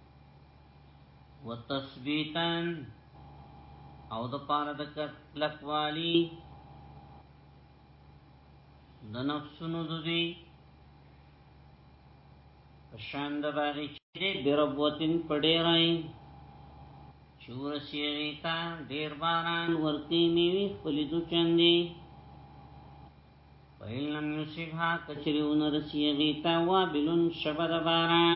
وتثبیتا او د پاره د کلکوالی د نفسونو د دوی پشان د باغی چې بربوتن پډې راي چور سیری تا ډیر باران ورکی میوی خپلی دو چندی فیلم یوسیبها کچریون رسیغی تا وابلون شبر باران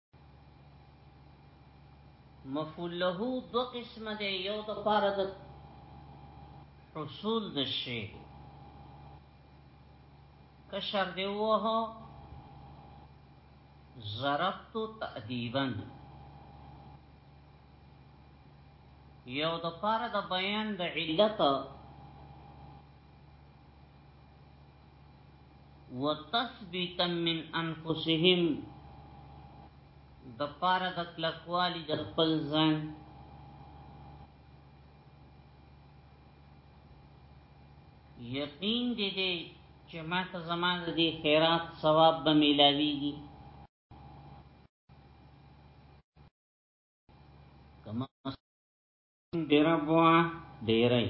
مفعول له دو قسم دی یو د پاره د حصول د شی کشر دی وه ضربت تأدیبا یو د پاره د بیان د علت وتثبیتا من انفسهم د پاره د کلکوالی د خپل ځان یقین دې دې چې ما ته زمان دې خیرات ثواب به ملاويږي کما ډیر بوا ډیرای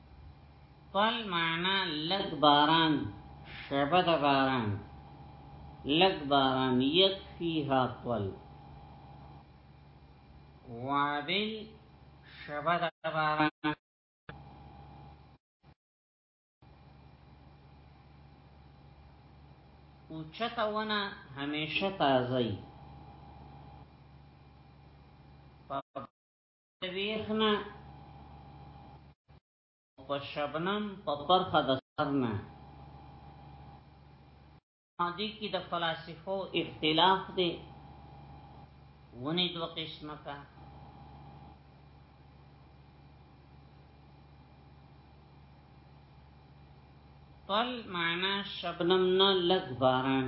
پل معنا لګ باران شبه د باران لګ باران یکفیها پل وابل شبه د باران اوچتا ونه همیشه تازه ویخنا په شبنم په پرخه د سرنا دې کې د فلسفو اختلاف دی ونی دو قسمه کا طل معنا شبنم نه لګ باران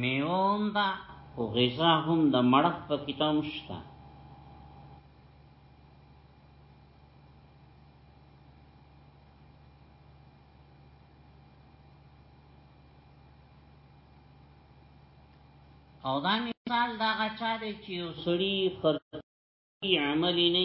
میوم دا خو غذا هم د مړخ په کتاب شته او دا مثال دا غچا دی چې یو سړی خرڅي عملی نه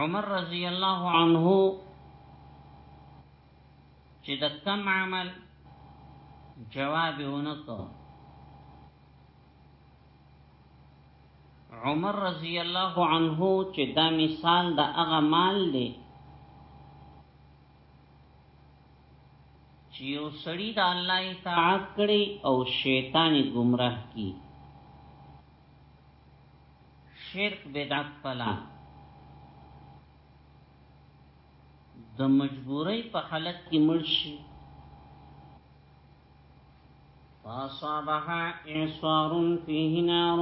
عمر رضی الله عنه چې د کم عمل جواب ونکو عمر رضی الله عنه چې دا مثال د هغه مال دی چې یو سړی د الله اطاعت کړي او شیطان گمراه کړي شرک بدعت پلا د مجبورۍ په حالت کې مړ شي فاصابها اعصار فيه نار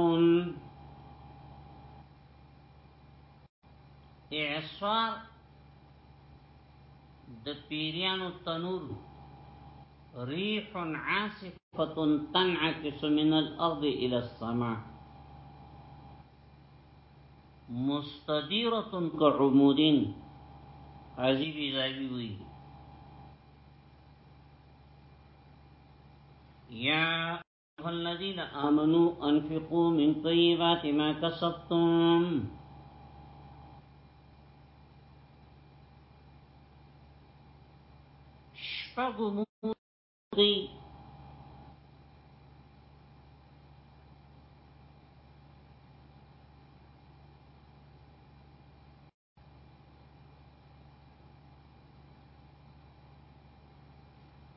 اعصار د پیریانو تنور ريح عاصفة تنعكس من الأرض إلى السماء مستديرة كعمودين عجیب اضافی ہوئی یا الذين آمنوا انفقوا من طيبات ما كسبتم شفقوا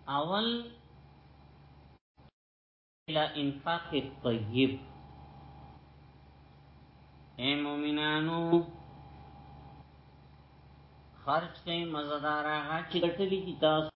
اول الى انفاق الطيب اے مومنانو خرچ کئی مزدارا غاچ گتلی کی تاسو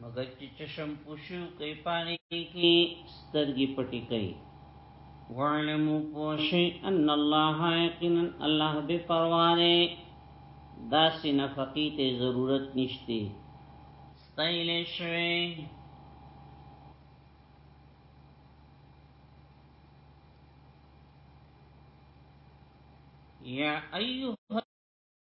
مګر چې چشم پوشو کوي پانی کې سترګې پټې کوي وعلمو پوشي ان الله یقینا الله به پروانه دا سینه فقیته ضرورت نشته ستایل شوی یا ایها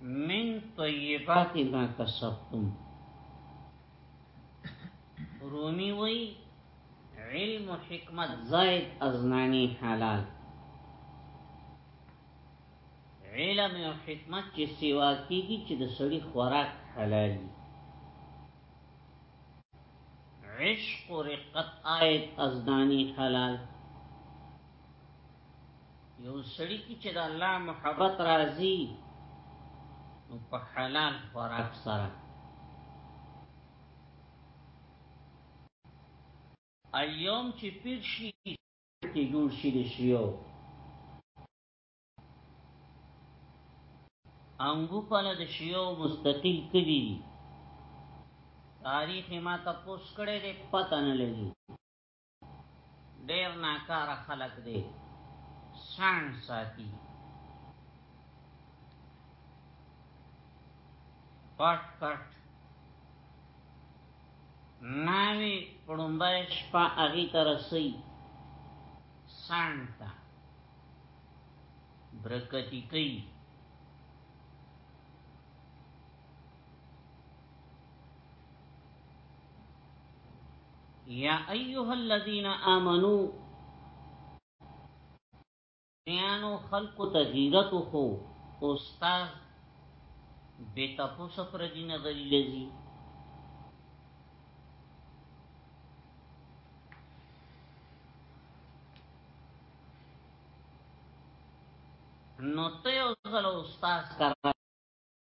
من طیبات ما کسبتم رومی وی علم و حکمت زائد ازنانی حلال علم او حکمت چې سیوا کیږي چې د سړي خوراک حلال وي عشق و رقت آیت ازدانی حلال یو سړی کی چې د الله محبت راځي نو په حلال خوراک سره ایوم چې پیر شي کې جوړ شي د شیو انګو په لد شیو مستقل کړي تاریخ ما تاسو کړه دې پته نه لګي ډیر ناکاره خلق دی سان ساتي پټ پټ ناوی پړمبای شپا اغی ترسی سانتا برکتی کئی یا ایها الذین آمنو بیانو خلق ته غیرت خو استاد به تاسو پر دې نظر لذي نو ته یو ځل استاد کار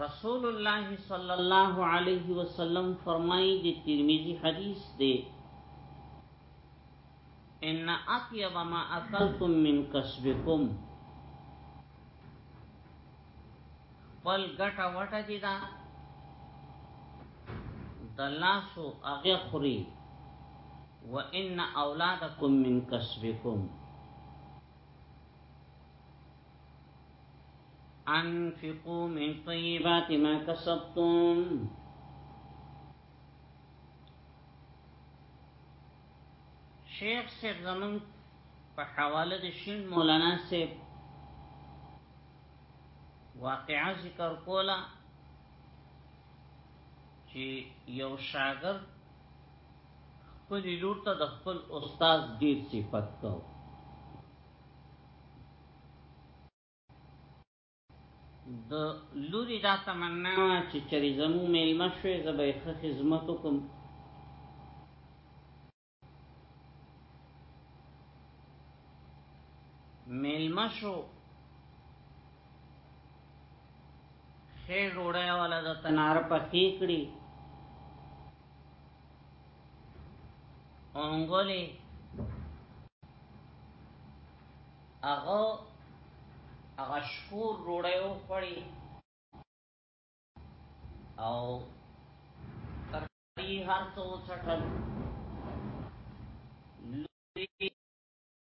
رسول الله صلی الله علیه وسلم فرمایي د ترمذی حدیث دی ان اطيب ما اكلتم من كسبكم بل ګټه وټه دي دا د لاسو هغه خوري وان اولادکم من کسبکم انفقوا من طیبات ما کسبتم شیخ صاحب زمون په حواله د شین مولانا صاحب واقعا ذکر کولا چې یو شاګرد خپلې لور ته د خپل استاد ډیر صفت کو د لوري دا تمنا چې چری زمو میلمه شوي زبې ښه خدمت وکم میلمه شو خیر وړه ولا د تنار په کې کړی انګولې هغه هغه شکور روړې او خړې او ترې هر څو څټل لوی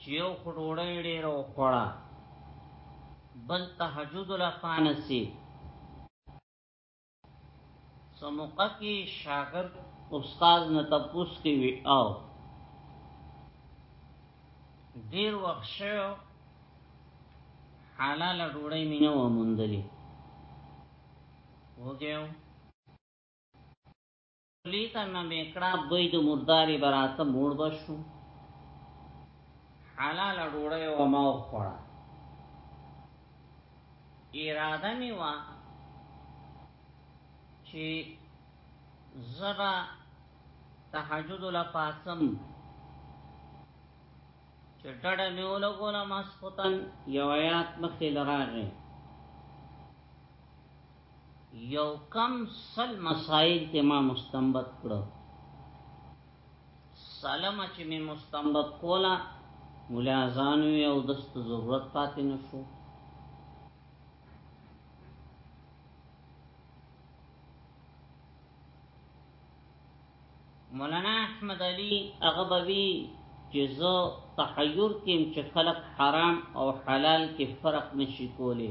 چې یو خډوړې ډېر او خوړه بل تهجد لخوانسی سموقه کې شاګرد استاد نه تپوس کوي او ډیر وخت شو حلال ډوړې مينه ومندلې وګیو لیکن نه میکړه بوی د مرداري براته موړ بشو حلال ډوړې و ما خوړه اراده می وا چې زبا تهجد لا پاسم چې ډډه مې ولګوله مسخوتن یو آیات مخې لراغې یو کم سل مسائل ته ما مستنبط کړو سلام چې می مستنبط کولا مولا ځان یو دست ضرورت پاتې نشو مولانا احمد علی هغه بوي چې زه تحیر کیم چې خلق حرام او حلال کې فرق نشي کولی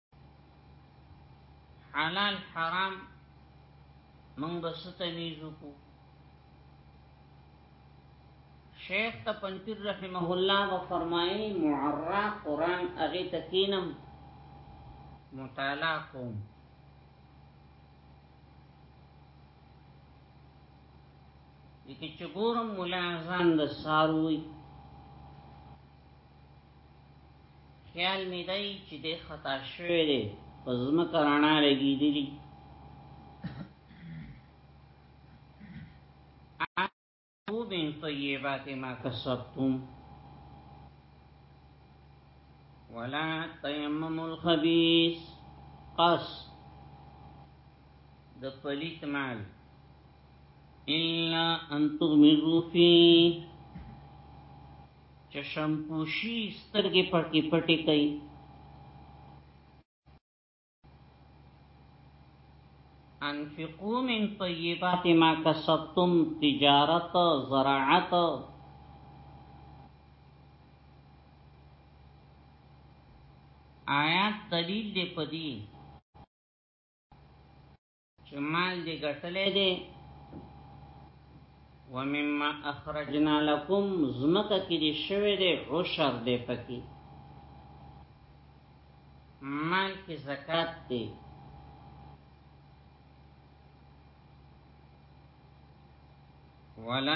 حلال حرام مونږ به ستمیز وکړو شیخ ته پنځیر رحمه الله و فرمایي معرا قران هغه تکینم مطالعه کوم دکې چې ګورم مولا ځان د ساروي خیال می دی چې د خطا شوی دی په ځمکه رڼا لګېدلی او من طیبات ما کسبتم ولا تیمم الخبیث قص د پلیت مال الا ان تغمزو فی چشمپوشی سترګې پټې پټې کوي انفقو من طیبات ما کسبتم تجارت زراعت آیات دلیل دی پدی چې مال دې ګټلې دي ومما اخرجنا لكم زمکه کې دې شوه دې عشر دې پکې مال کې زکات دې ولا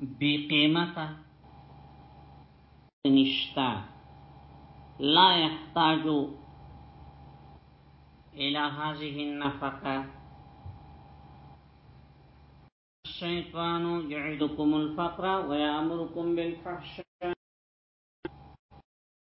بی قیمتا نشتا لا يحتاج الى هذه النفقه الشيطان يعدكم الفقر ويأمركم بالفحشاء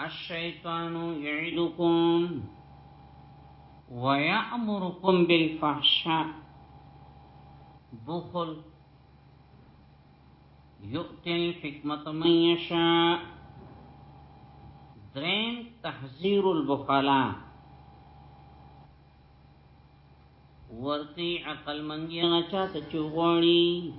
الشيطان يعدكم ويأمركم بالفحشاء بخل يؤتي الحكمة من يشاء درين تحذير البخلاء ورتی عقل من يغشا چوغوڑی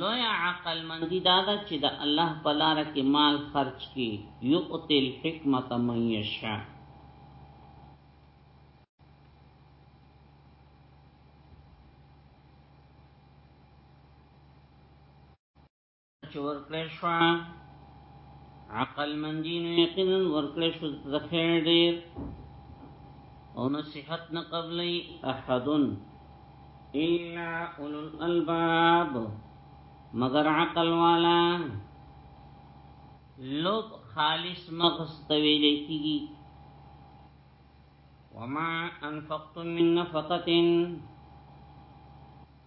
لوی عقل مندی دا ده چې د الله په لار کې مال خرج کړي یؤتی الحکمت من یشاء چې ورکړې شو عقل مندین یقینا ورکړې شو د خیر ډیر او نصیحت نه قبلې احدن الا اولو الالباب مگر عقل والا لوب خالص مغز طویل کیږي وما انفقتم من نفقه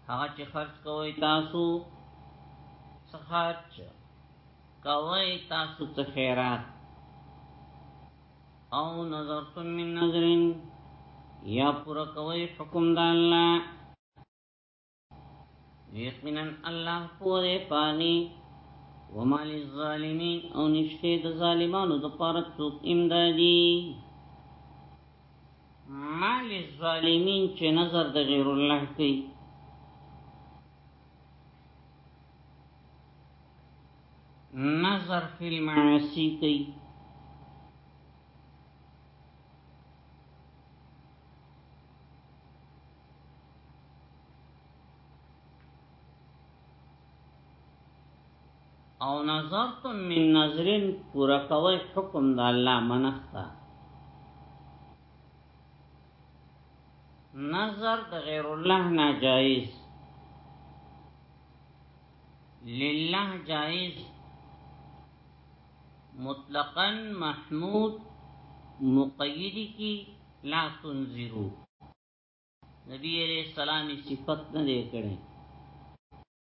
هغه چې خرج کوي تاسو سخاج کوي تاسو ته خیرات او نظرتم من نظرین یا پورا کوي حکم د الله یقینا الله پوره پانی وما للظالمین او نشته د ظالمانو د پاره څوک امدادي ما للظالمین چې نظر د غیر الله کوي نظر فی المعاصی کوي او نظرتم من نظرین پورا کوي حکم د الله منختا نظر د غیر الله ناجایز لله جائز مطلقا محمود مقیدی کی لا تنظرو نبی علیہ السلام صفت نه دی کړی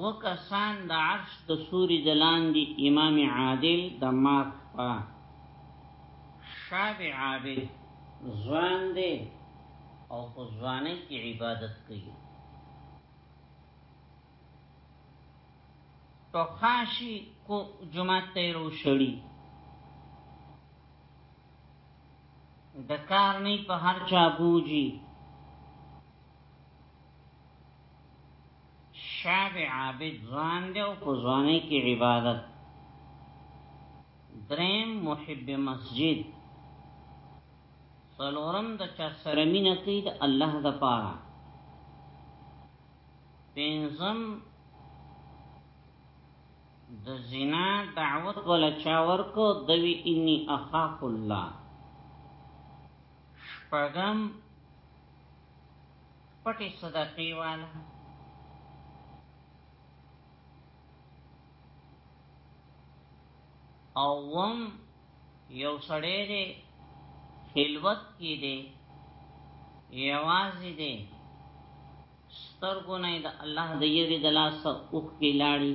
وکسان د عرش د سوري د لاندې امام عادل د مات په شاب عابد ځوان دی او په ځواني کې عبادت کوي تو خاشي کو جمعه ته روشړي د کار نه په هر چا بوجي شاب عابد ځوان دی او په ځواني کې عبادت دریم محب مسجد سلورم د چا سره مینه کوي د الله د پاره پنځم د زنا دعوت ولا چا ورکو دوی انی اخاف الله شپږم پټې صدقې والا او وم یو سړی دی خلوت کې دی یوازې دی سترګو نه د الله د یری د لاس اوخ کې لاړی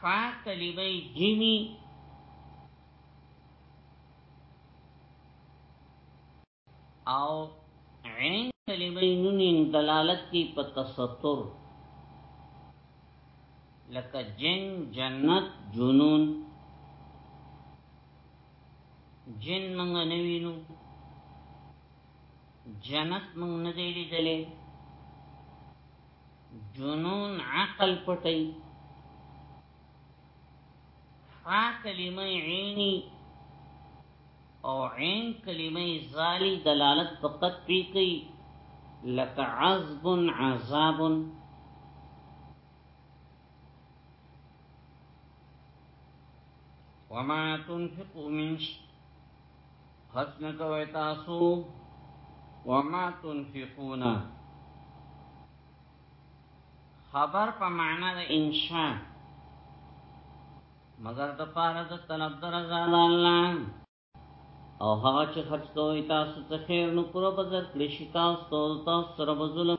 فا کلمه جیمی او عین کلمه نونین دلالت کی په تستر لکه جن جنت جنون جن منګ نوینو جنت منګ ندیلی دلی جنون عقل پټي فا کلمه عینی او عین کلمه زالی دلالت په قطعی کوي لک عذب عذاب وما تنفقوا من شيء خرچ نکوي تاسو وما تنفقون خبر په معنا د انشاء مگر د پاره د طلب درزا د الله او هغه چې خرج کوي تاسو ته خیر نو پر بازار کړی شي تاسو تاسو سره ظلم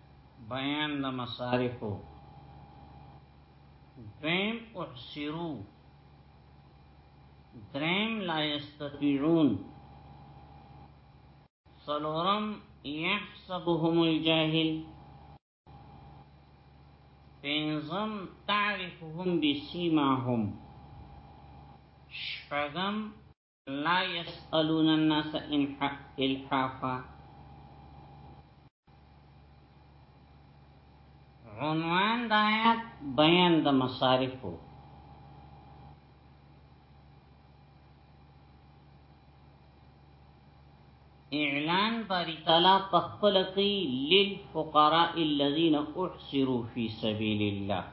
بیان د مصارفو درم احسرو درم لا يستطيعون صلورم يحسبهم الجاهل پنزم تعرفهم بسیماهم شفغم لا يسألون الناس الحافا عنوان د آیات بیان د مصارفو اعلان باری تعالی پخپل کی للفقراء الذين احصروا في سبيل الله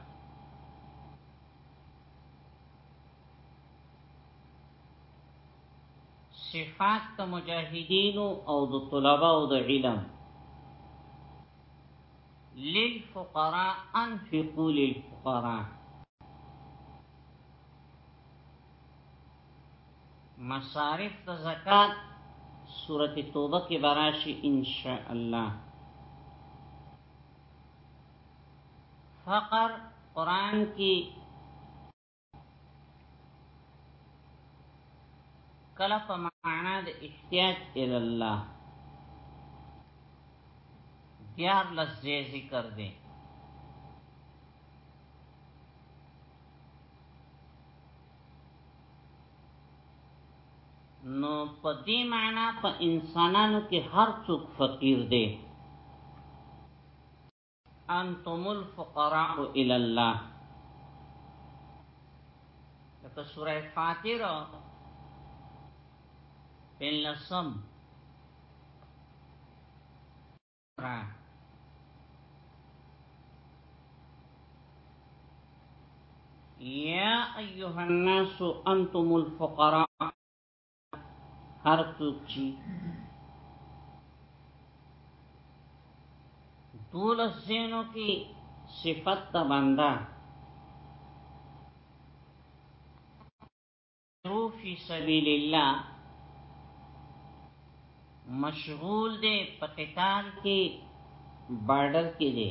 صفات د مجاهدینو او د طلباء او د علم للفقراء انفقوا للفقراء مصارف د زکات سورۃ توبه کې براشي ان شاء الله فقر قران کې کله په معنا د احتیاج ال الله دیار لزه ذکر دی نو په دې معنا په انسانانو کې هر څوک فقیر دی انتم الفقراء الى الله لکه سوره فاتیر بلسم را یا ایها الناس انتم الفقراء هر څوک چې ټول سینو کې صفت ته بنده فی سبیل الله مشغول دی په قتال کې بارډر کې دی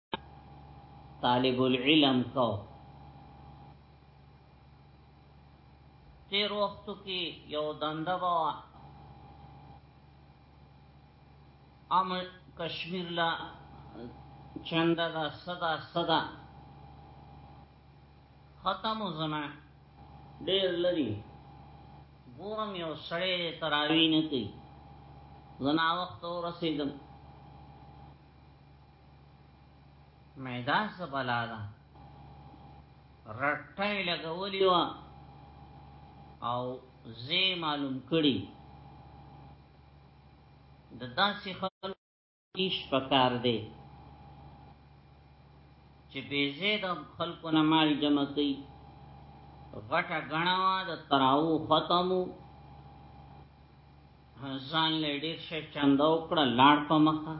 طالب العلم کو تیر وختو کې یو دنده با ام کشمیر لا چنده دا صدا صدا ختم زما ډیر لري ګورم یو سړی تراوی نه کوي زنا وخت ورسېدم معده څه بلا ده رټای لګولې و او زه معلوم کړی د داسې خلکو کیش پکار دی چې بیزه د خلکو نه مال جمع کوي غټه غنوا د تراو ختمو ځان له ډیر شي چاند او کړه لاړ په مخه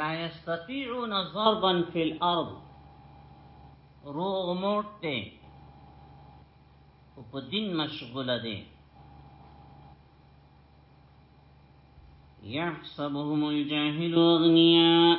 لا يستطيعون ضربا في الارض روغ موت ته په دین مشغوله دي يحسبهم الجاهل اغنياء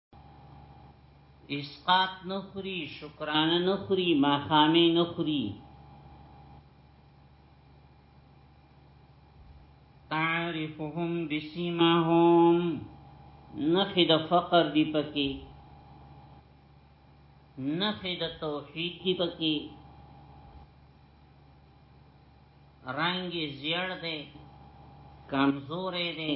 اسقاط نخری شکرانه نخری ماخامی نخری تعرفهم بسیماهم نخی د فقر دی پکی نخی د توحید دی پکی رنگ زیړ دی کمزور دی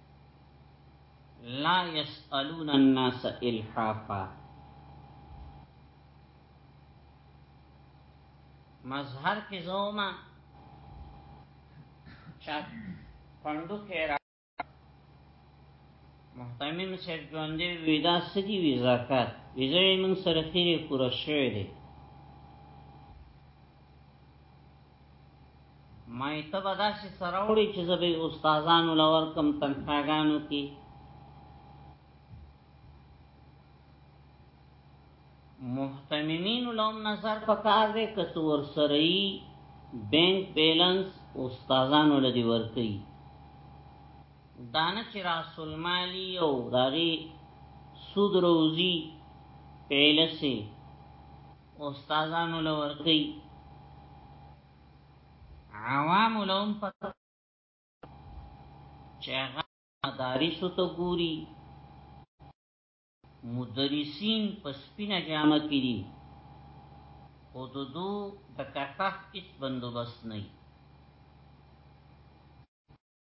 لا يسألون الناس الحافا مظهر کې زوما چا پندو کې را محتمم صاحب ژوندې ویدا سدي وی زکات ویزه من سره خیره پوره شوی دی ما ته به داسې سره وړي چې زه به استادانو لور کم تنخواګانو کې محتممین لهم نظر پکار دی که تو ورسرئی بینک بیلنس استادانو لدی ورکی دانه چې راسل مالی او داغی سود روزی پیلسی استادانو لور کوي عوام لهم پکې چې هغه مدارس ته ګوري مدرسین په سپینه جامه کې دي خو د دو د کتاف هیڅ بندوبست نه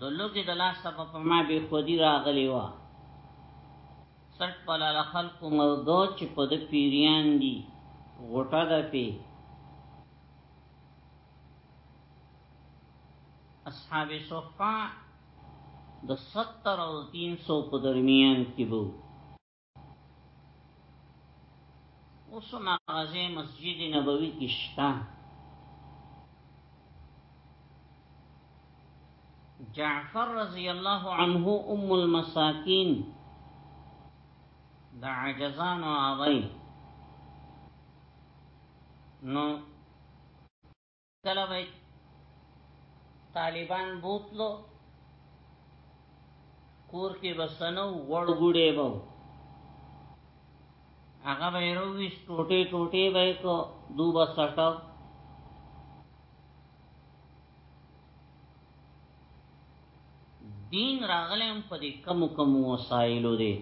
د لوګي د لاسه په ما به خودي راغلی و سټ په لال خلکو ملګو چې په د پیریان دي غټه ده پی اصحاب صفه د 70 او 300 په درمیان کې وو اوس مغازه مسجد نبوي کې شته جعفر رضی الله عنه ام المساکین د عجزان او اوی نو کله وای طالبان بوتلو کور کې بسنو وړ ګډې وو هغه به رويش ټوټه ټوټه به کو دوبا سټا دین راغلم په دې کم کم وسایلو دي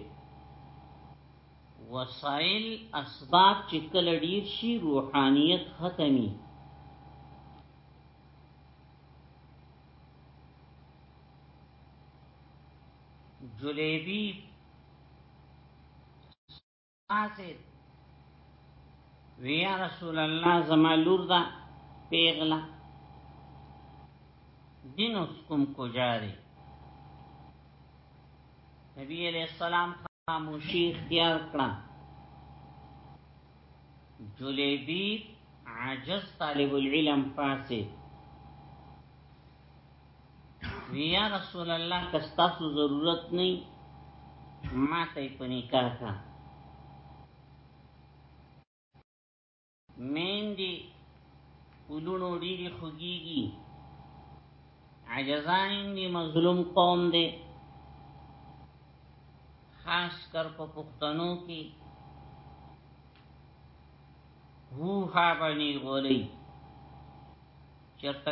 وسائل اسباب چې کله ډیر شي روحانیت ختمي جلیبی قاصد ویا رسول الله زما لور دا پیغلا دین اس کم کجاری نبی علیہ السلام خاموشی اختیار کړه جلیبی عجز طالب العلم پاسه ویا رسول الله کستاسو ضرورت نه ما ته پنیکا کا میندې ولونو ډېری خوږیږي عجزان دی مظلوم قوم دی خاص کر په پښتنو کې هو ها باندې غولې چرته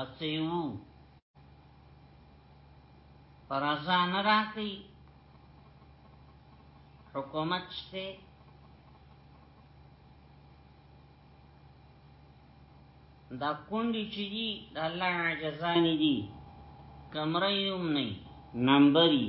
اتیو پر ازان راکی حکومت شته دا کونډي چې دي د الله عجزان دي کمره یوم نه نمبر یې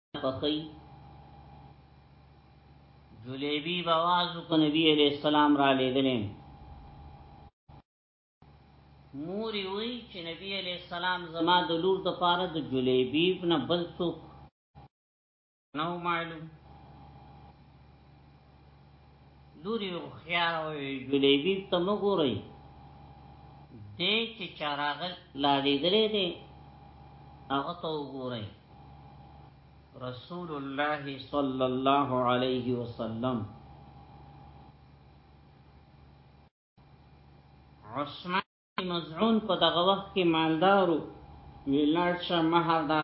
پخی جلیبی بوازو که نبی علیہ السلام را لیدلیم موری وی چې نبی علیہ السلام زما د لور د پاره د جلیبی نه بل څوک نو معلوم لوري او خيار او جليبي ته مګوري دې چې چراغ لا دې درې دې هغه ته وګوري رسول الله صلى الله عليه وسلم عثمان مزعون په دغه وخت کې مالدارو ویلارد شه مهر دا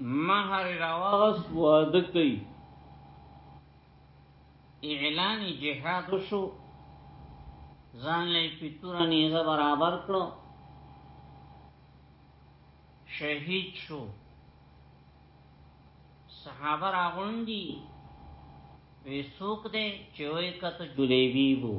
مہر راوغس واده کوي اعلان جهاد شو ځان له پیتوره نیزه برابر کړو شهید شو صحابه راغوندي وی سوک دے چوئی کت جلیبی بو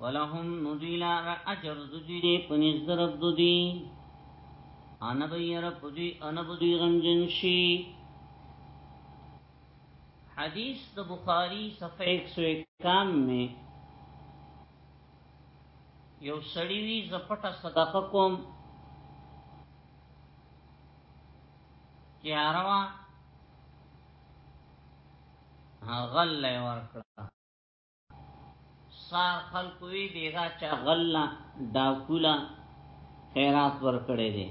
ولهم نزیلا را اجر دجی دی پنیز درب دودی انا بیر پدی انا بدی غمجن شی حدیث د بخاری صفحه 151 میں یو سړی وی زپټه صدقه کوم تیاروا غل ورکړه سار خلقوی بیغا چا غلا داکولا خیرات ورکڑی دی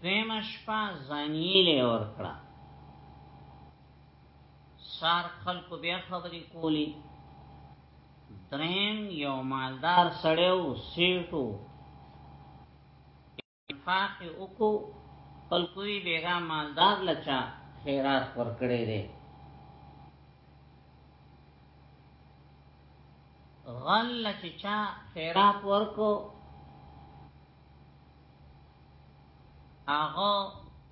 دویم شپا زانیی لی ورکڑا سار خلقو بیا خبری کولی درین یو مالدار سړیو سیټو انفاق یې وکړو خلکو یې بیګا مالدار له چا خیرات ورکړی دی غل له چې چا خیرات ورکو هغه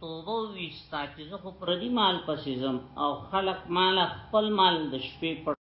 توبه ویستا چې زه خو پردي مال پسې ځم او خلک مال خپل مال د شپې پر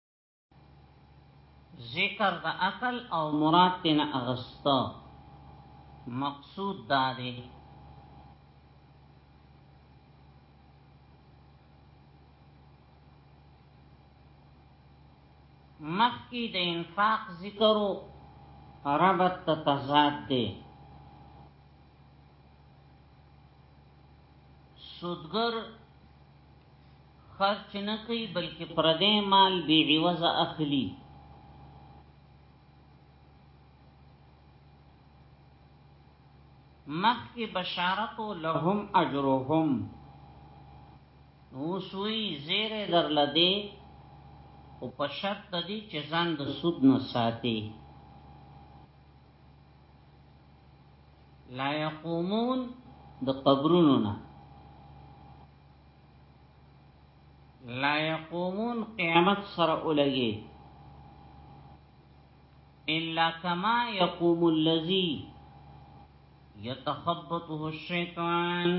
ذکر د عقل او مراد تینا اغستا مقصود دا دی مخی د انفاق ذکرو ربط تا تضاد دی سودگر خرچ نه کوي بلکې پردی مال بې عوضه اخلي مخکې بشارت لهم اجرهم نو سوی زیر در لده او په شرط دی چې ځان د سود نه ساتي لا يقومون د قبرونو نه لا يقومون قیامت سره اولګي الا كما يقوم الذي يتخبطه الشيطان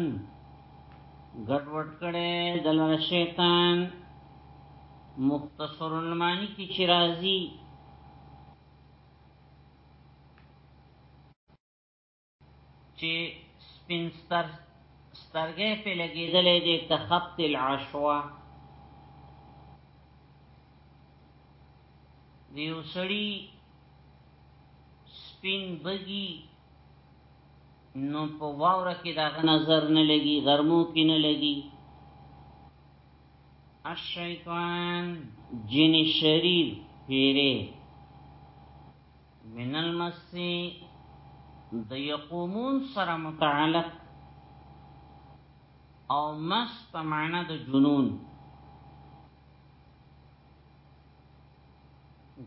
ګډوډ کړي دلر شیطان مختصر المانی کی چرازی چې سپین ستر سترګې په لګېدلې دي تخط العشوا دیو سړی سپین بگی نو په واوره کې دا نظر نه لګي غرمو کې نه لګي الشیطان جن شریر پیره من المسی د یقومون سره متعلق او مس په معنا د جنون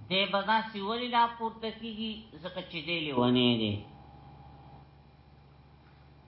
د بدا سی ولی لا پورته کیږي ځکه چې دی لیونه دی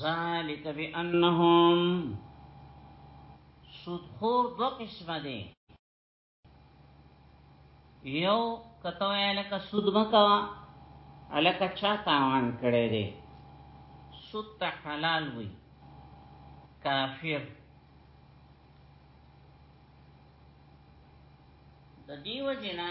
ذالک بانهم سودخور دو قسمه دی یو کتو الکه سود مکوا الکه چا تاوان کړی دی سود ته حلال وي کافر د دیو جنا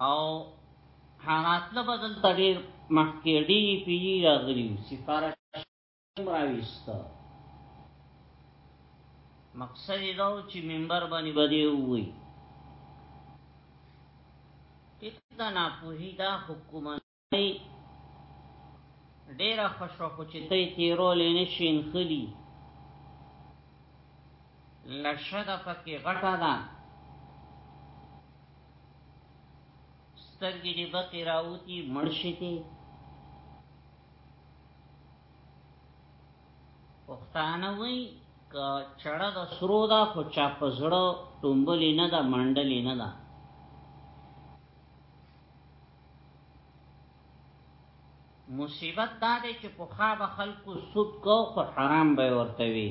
او حالاتله بدل تغیر مخکې ډي پی جی راغلی سفارش راويست مقصد دا و چې منبر باندې بده وي اته نه په هدا حکومت ډیره خوشو خو چې ته تیرول نه شین خلی لشده پکې غټه ده سترګې دې بقې راوتی مرشتې پښتانه وای ک چړه د سرو دا خو چا پزړه ټومبلې نه ده منډلې نه ده مصیبت دا دی چې په خواب خلکو سود کو خو حرام به ورته وي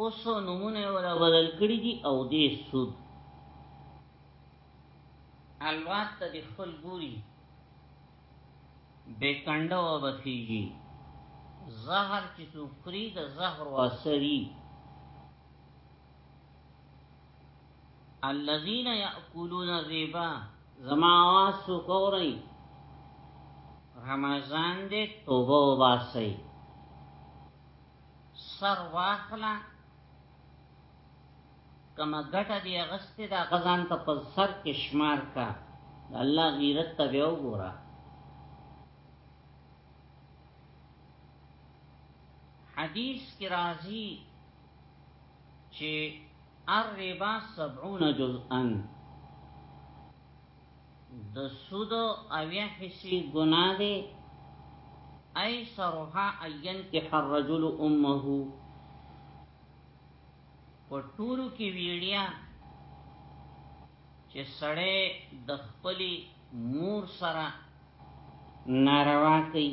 اوس نمونه ولا بدل کړی دي او دې سود الوات ته د خپل ګوري بیکنده و بخیجی زهر چې تو خری د زهر و سری الذين يأكلون الربا زما آواز څوک اوري رمضان دې توبه وباسي سر واخلا کما ګټه دی غسته دا غزان ته په سر کې شمار کا الله غیرت ته به وګوره حدیث کی راضی چې الربا 70 جزءا د سود او یا حصي ګناه ده ایسرها اين کې الرجل امه په ټولو کې ویړیا چې سړی د خپلې مور سره ناروا کوي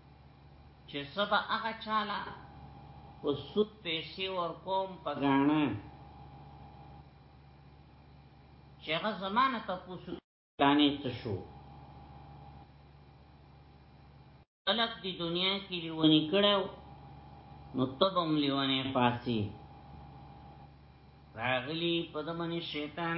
چې سبا هغه چاله په سود پیسې ورکوم په غاڼه چې هغه زمانه تاسو تانه څه شو خلق دی دنیا کې لیونی کړو نو تبم لیونی پاسی راغلی په دمن شیطان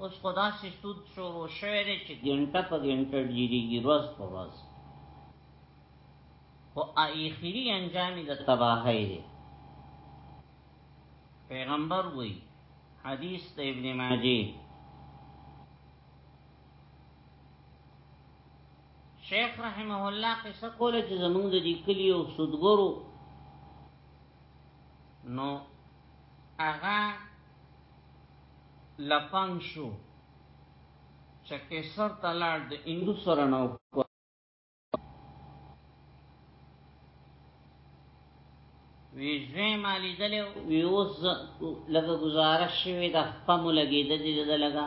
اوس خو داسې سود شروع شوی دی چې ګنټه په ګنټه ډیریږي ورځ په ورځ خو اخري انجام د تباهۍ دی پیغمبر وی حدیث د ابن ماجه شیخ رحمه الله قصه کوله چې زمونږ د دې کلی او سودګرو نو هغه لپنګ شو چې قیصر ته لاړ د هندو سره نه وکړ وی زوی ما لیدلی وی اوس لږه گزاره شوې د خپه مو لګېده دې د لګا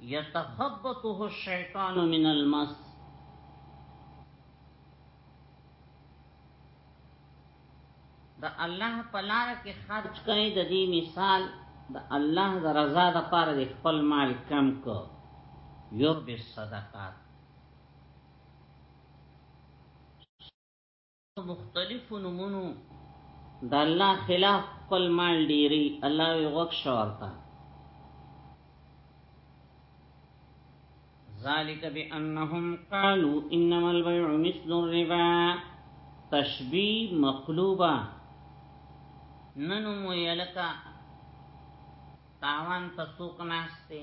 يتخبطه الشيطان من المس د الله په لار کې خرج کړي د دې مثال د الله د رضا د پاره د خپل مال کم کو یو به صدقات مختلفو نمونو د الله خلاف خپل مال ډیری الله وی غوښ ورته ذالک بانهم قالوا انما البيع مثل الربا تشبیه مقلوبه ننو مو یلکا تاوان تسوق ناشته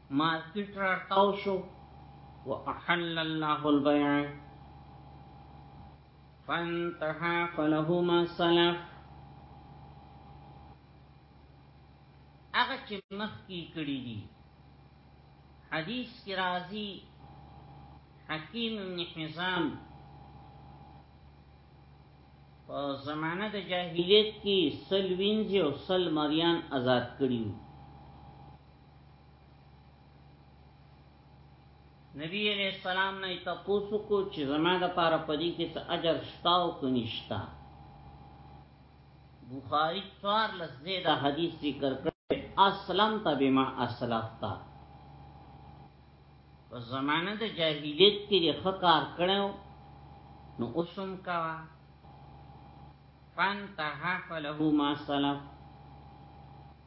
مارکیټ را تاو شو واحل الله البيع فانتهى فله ما سلف هغه چې مخ کې کړی دي حدیث کی راضی حکیم ابن حزام په زمانه د جاهلیت کې سل وینځي او سل مریان آزاد کړیو نبی علیہ السلام نه تاسو کو چې زما د پاره پدې کې څه اجر شتا او کنيشتا بخاری څوار لسه دا حدیث ذکر کړي اسلام ته بما اسلافتا په زمانه د جاهلیت کې د خکار کړو نو اوسم کا فانتها فله ما سلف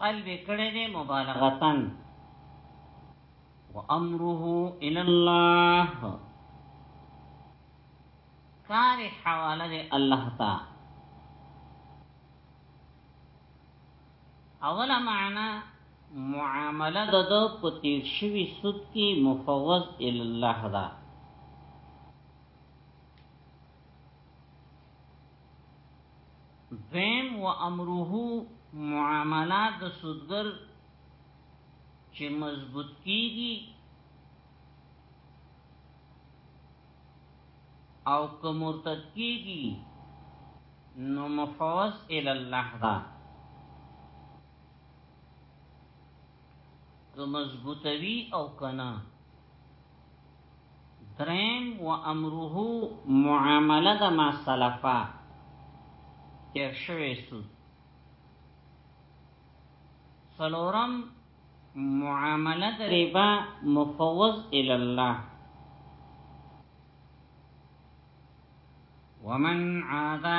قلب کړه دې مبالغتن وامره الى الله کار حواله دې الله تا اوله معنا معامله د دو په تیر شوی سود کې مفوض الى الله ده دویم و امره معاملات د سودګر چې مضبوط کیږي او که مرتد کیږي نو مفوض ال الله دا که مضبوطوي او کنه دریم و امره معامله د ما سلفا تیر شوی سود سلورم معامله د ربا مفوض الى الله ومن عادا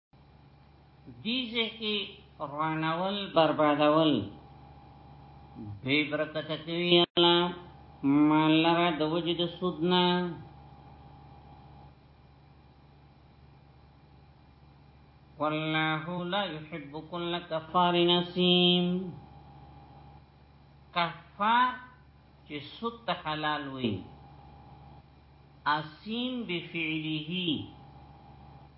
دیزه کی روانول بربادول بی برکت کوي الله مال لرا د وجد سودنا والله لا يحب كل كفار نسيم کفار چې سود حلال وي اسیم بفعله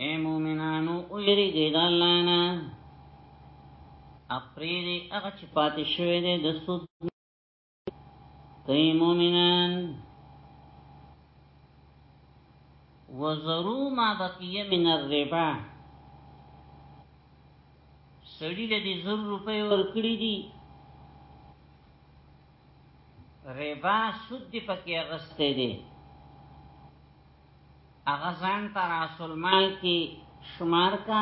اے مومنانو اویری گید اللہ نا اپریدی اغا چی پاتی شوی دی دسود کئی مومنان وزرو ما بقیه من الربا سړی له دې زر روپۍ ورکړي دي ربا سود دی پکې اغسته دی هغه ځان ته رسول مال کې شمار کا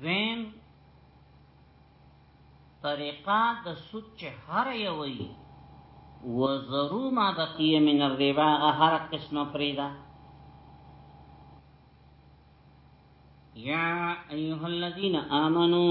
دویم طریقه د سود چې هر یوي وزرو ما بقیه من الربا هر قسمه پریدا یا ایها الذین آمنو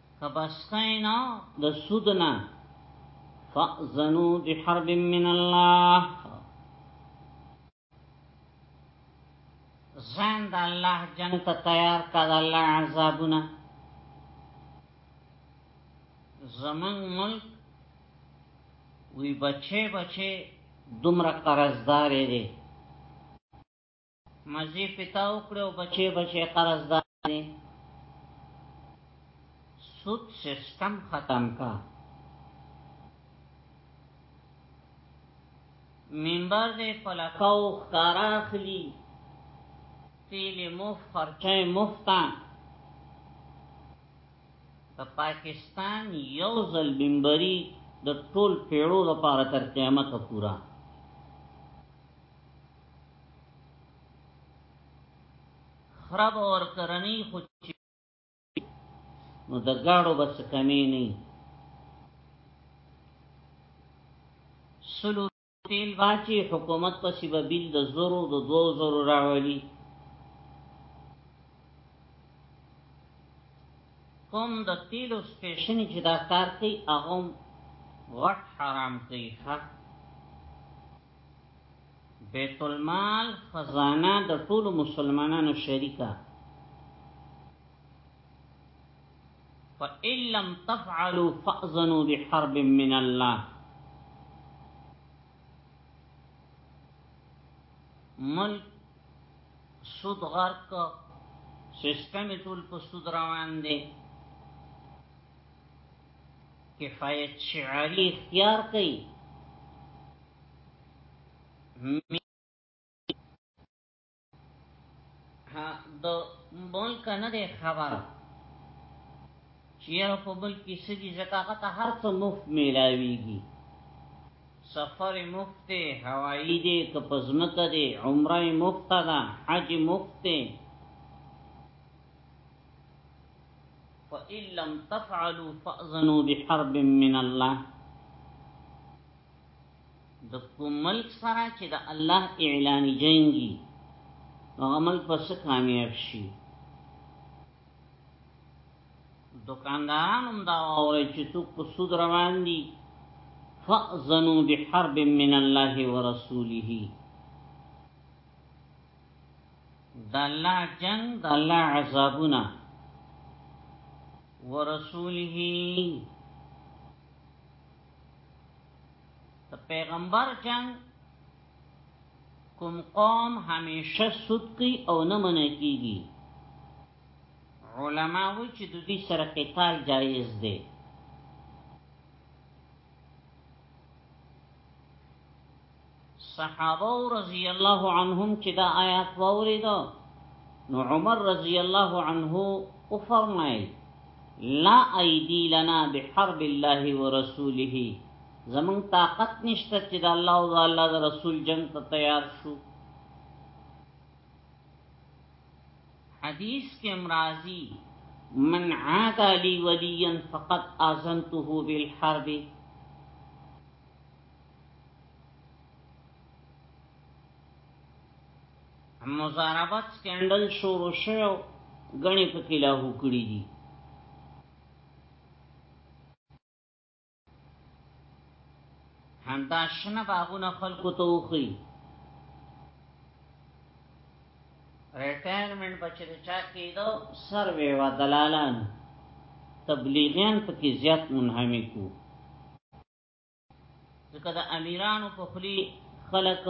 کبسکینا د سودنا فأذنو بحرب من الله زان د الله جنگ ته تیار کړه د الله عذابونه زمون ملک وی بچه بچه دومره قرضدار دی مزي پتا وکړو بچي بچي قرض داري سود سیستم ختم کا منبر دې پلکاو خکارا اخلي تیل مف خرچه مفتا د پاکستان یو ځل منبري د ټول پیړو لپاره تر قیامت پورا خراب اور کرنی خو نو د گاړو بس کمی نه سلو تیل باچی حکومت پسی به بیل د زورو د دو زورو راولی کوم د تیلو سپیشنی چې دا کار کوي هغه غټ حرام کوي ښه بیت المال خزانه د ټول مسلمانانو شریکه فَإِن لَّمْ تَفْعَلُوا فَأْذَنُوا بِحَرْبٍ مِّنَ اللَّهِ ملک سود غرق سیستم ټول په سود روان دی کفایت شعاری اختیار کئی د ملک نه دی خبر چیر په بل کې سدي زکاغت هر څه مفت میلاویږي سفر مفت هوایی دی که پزمک دی عمره مفت ده حج مفت دی فَإِن لَّمْ تَفْعَلُوا فَأْذَنُوا بِحَرْبٍ مِّنَ اللَّهِ د کوم ملک سره چې د الله اعلان جنگي هغه ملک به څه کامیاب شي دکانداران هم دا وایي چې څوک په سود روان دي فأذنوا بحرب من الله ورسوله د الله جنگ د الله عذابونه ورسوله د پیغمبر جنگ کوم قوم همیشه سود کوي او نه منع کیږي علما و چې د دې سره قتال جایز دی صحابه رضی الله عنهم چې دا آیات واورید نو عمر رضی الله عنه او فرمای لا ایدی لنا بحرب الله ورسوله زمون طاقت نشته چې د الله او الله د رسول جنگ ته تیار شو حدیث کې امرازی من عاد علی ولیا فقط اذنته بالحرب مزاربت سکندل شروع شو غني په کلاهو کړی دي همدا شنه باغونه خلکو ته وخی ریټایرمنټ بچی د چا کېدو سروې و دلالان تبلیغیان پکې زیات منهمکو ځکه د امیرانو په خلی خلق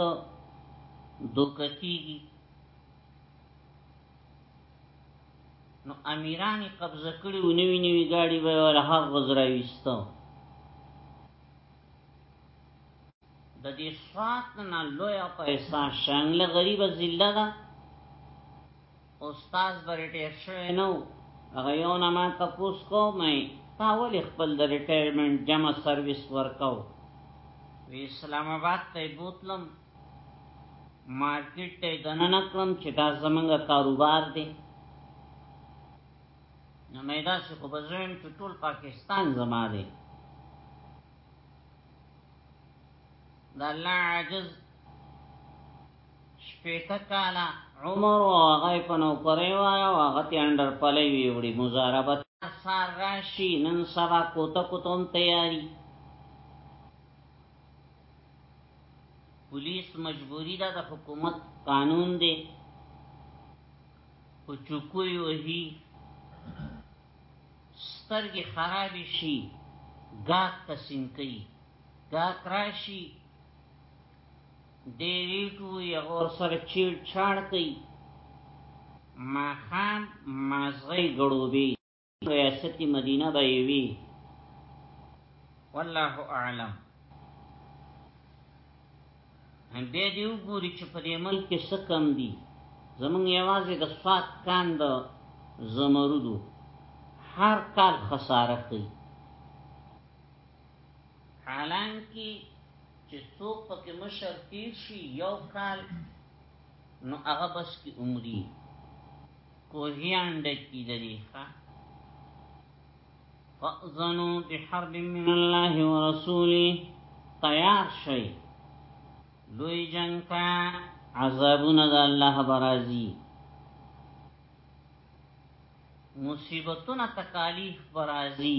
دوکه کیږي نو امیرانی قبضه کړي او نوی نوی گاڑی به ولا هغه غزراويستو د دې سوات نه لوی پیسې شنګله غریبه ضلع ده استاد به ریټایر شوی نو هغه یو نه ما تپوس کوم تا ولې خپل د ریټایرمنټ جمع سرویس ورکاو وی اسلام آباد ته بوتلم مارکیټ ته دننه کړم چې دا زمونږ کاروبار دی نو مې دا څه کو بزویم چې ټول پاکستان زما دی دا الله عجز شپېته کاله عمر او هغه په نوکرۍ وای او هغه ته انډر پلی وی وړي مزاربه سار راشي نن سبا کوته کوتم تیاری پولیس مجبوری ده د حکومت قانون دی او چوکوی وهي سترګې خراب شي ګاک تسین کوي ګاک راشي ډیلیټ وی او سره چیړ چاړ کوي ما خام مازغی ګړوبی ریاست مدینه به وی والله اعلم هم به دی وګوري چې په دې ملک کې څه کم دي زمونږ یوازې د سواد کان د زمرودو هر کال خساره کوي حالانکه چې څوک پکې مشر تیر شي یو کال نو هغه بس کې عمرې کوهیان ډکی لري ښا فاذنوا بحرب من الله ورسوله تیار شئ لوی جنگ کا عذابونه د الله برازي مصیبتونه تکالیف برازي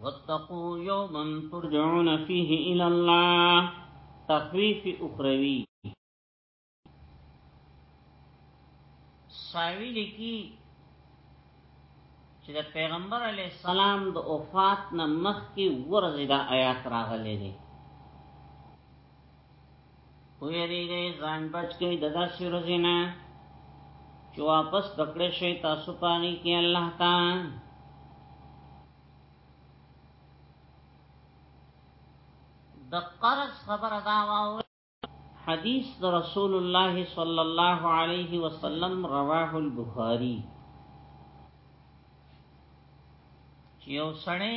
واتقوا يوما ترجعون فيه الى الله تخفيف اخروي ساوی لکی چې د پیغمبر علی السلام د وفات نه مخکې ورځې دا آیات راغلي دي ویریږي ځان بچ کې د داسې ورځې نه چې واپس پکړې شي تاسو پاږي کې الله تعالی د قرض خبره دا واو حدیث د رسول الله صلی الله علیه وسلم رواه البخاری چې یو سړی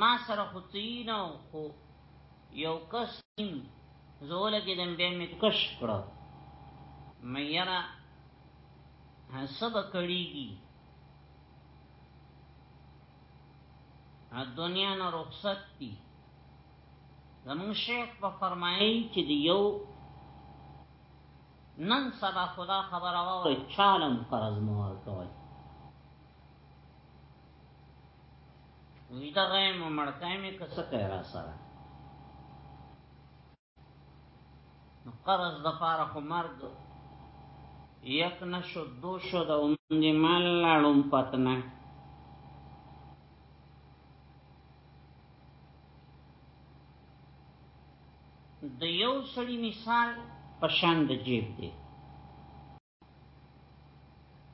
ما سره خو تینو خو یو کس نیم زوله کې دم به می کش کړو مې یرا حسب کړیږي دنیا نه رخصت دي زمون شیخ په فرمایي چې دی یو نن سبا خدا خبر او چالم قرض مور کوي وی دا غي مو مړکای می کسه کوي را سره نو قرض د پاره خو مرګ یک نشو دو شو د اومدی مال لاړم پتنه د یو سړی مثال پشان د جیب دی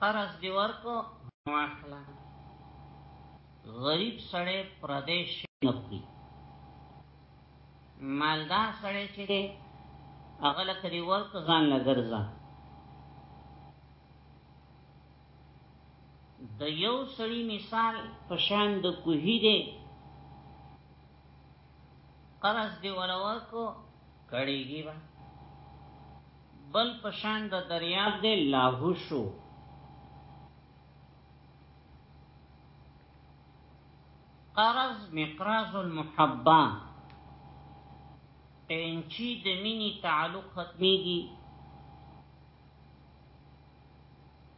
قرض دی ورکو واخلا غریب سړی پردیش نخوری مالدار سړی چې دی هغه لکه دی ورک ځان لګرځا د یو سړی مثال په شان د کوهی دی قرض دی ولورکو کړيږي با بل پشان د دریاب دې لاهو شو قرض مقراض المحبه پنچی د مینی تعلق ختمیږي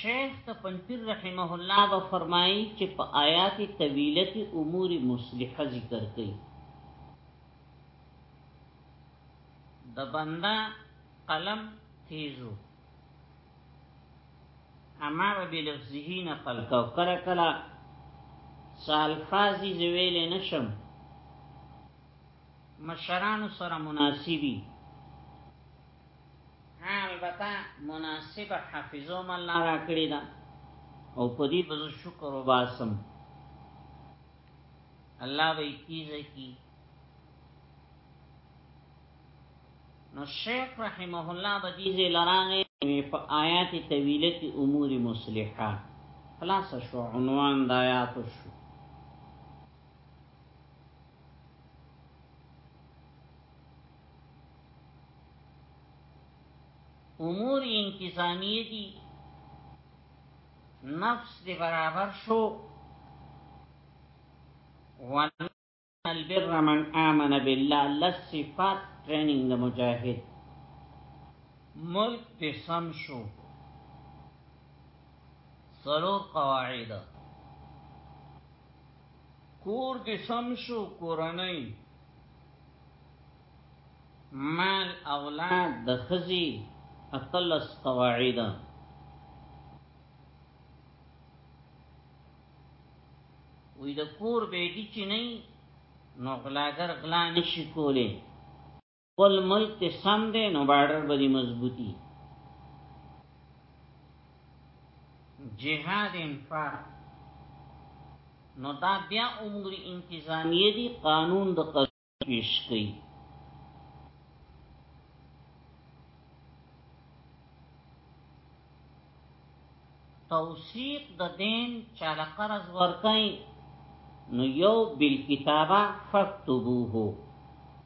شیخ تپنپیر رحمه الله به فرمایي چې په آیات طویله کې امور مصلحه ذکر کړي د بندا قلم تیزو اما به لفظه نه خلق او کله کله سال فازي زویل نشم مشرانو سره مناسبي البته مناسب حافظو مل را کړی دا او په دې به شکر وباسم الله به کیږي کی نو شیخ رحمه الله به دې لرانه په آیات طویله کې امور مصلحه خلاص شو عنوان د آیات شو امور انتظامیه دي نفس دی برابر شو ونن البر من آمن بالله لصفات ټریننګ د مجاهد ملک دی سم شو سلور قواعد کور دې سم شو کورنۍ مال اولاد د خزي اتلس قواعد وی د کور به دي چې نه نو غلاګر غلا نشي کولی خپل ملک ته سم دی نو بارډر به دی مضبوطی جهاد انفاق نو دا بیا امور انتظامیه دی قانون د قانون پیش کئی توثیق د دین چاله قرض ورکای نو یو بالکتابه فکتبوه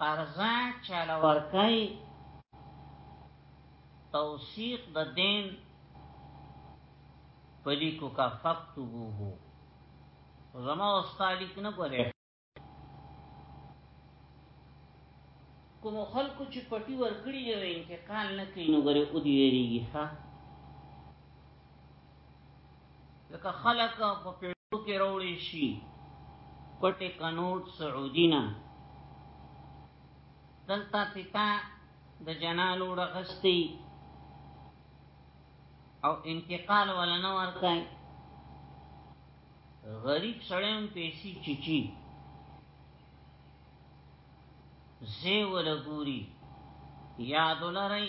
قرضه چاله ورکای توثیق د دین پلیکو کا فکتبوه زما استالیک نه کوله کوم خلکو چې پټي ورکړي یو انتقال نه کوي نو غره او دی ویریږي ها لکه خلک په پیړو کې راوړي شي پټه قنوت سعودینا دلته ستا د جنانو رغستی او انتقال ولا نه ورکای غریب سړیم پیسې چچی زی ولا ګوري یاد لرئ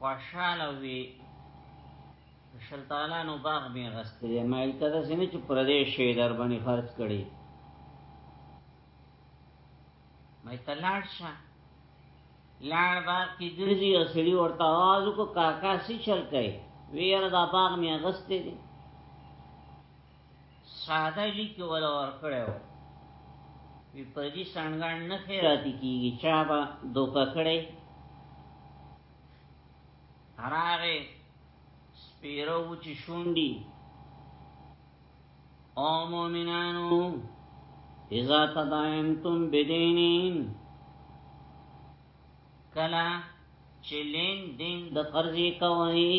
خوشاله وي شلتالانو باغ می غستې ما الته د سینې چې پردیش شي در باندې خرج کړي مې تلاړ شه لاړ باغ کې ګرځي او سړي ورته आवाज کو کاکا سي چل کوي ویره دا باغ می غستې دي ساده لیکي ولا ور کړو وی په دې سنگان نه خیراتي کیږي چا به دوکا کړي هراغه سپیرو چې شونډي او مؤمنانو اذا تداینتم بدینین کلا چې لین دین د قرضې کوي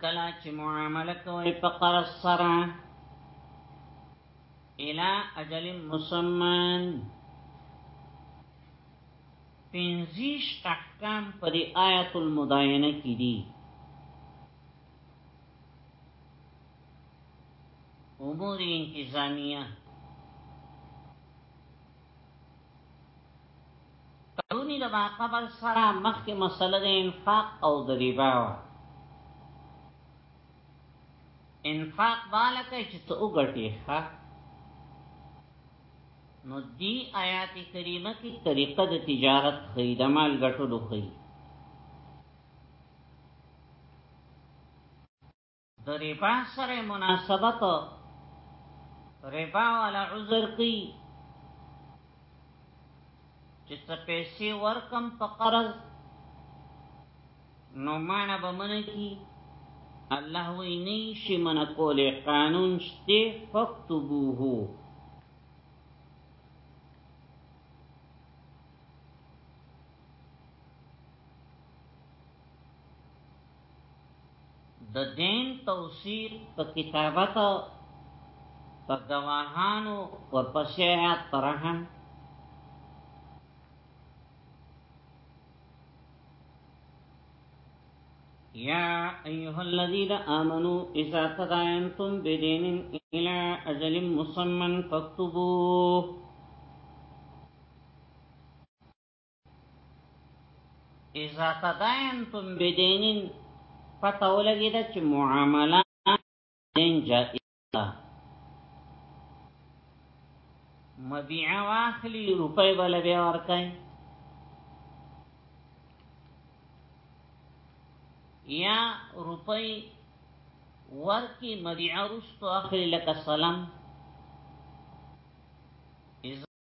کلا چې معامله کوي په قرض سره الى اجل مسمن پنځیش احکام پر آیت المداینه کې دي امور انتظامیه ترونی د با قبل سره مخکې مسله د انفاق او د ربا و انفاق بالا کوي چې ته وګټې ښه نو دی آیات کریمه کې طریقه د تجارت خې د مال ګټلو خې د ربا سره مناسبت ربا ولا عذر کی چې څه پیسې ورکم په قرض نو معنا به من کی الله وی نه شي من کول قانون شته فكتبوه د دین توثیق په کتابت په گواهانو ورپسې آیات پرهن یا ایها الذین آمنو اذا تداینتم بدین الى اجل مسمى فاكتبوه اذا تداینتم بدینن پته ولګی دا چې معامله دین جائزه مبيعه واخلي روپۍ بل بیا ورکای یا روپۍ ورکی مبيعه رستو اخلي لکه سلام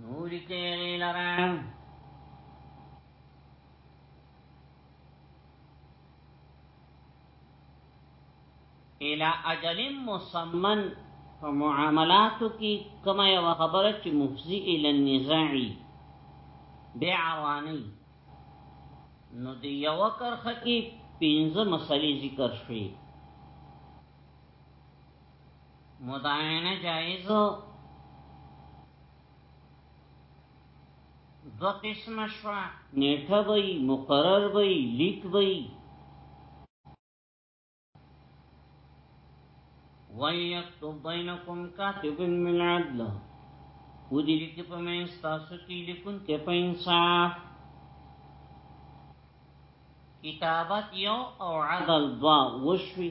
نوری تیغی لرم الى اجل مسمن په معاملاتو کې کما یو خبره چې مفزی الى النزاعي بیا رواني نو دی یو کرخه کې پنځه مسلې ذکر شوي مداینه جایزو دو قسم شوا نیټه بی مقرر بی لیک بی وَلْيَكْتُبْ بَيْنَكُمْ كَاتِبٌ بِالْعَدْلِ ودی لیکي په مې تاسو کې لیکون کې په انصاف کتابت یو او عدل دوا وشوي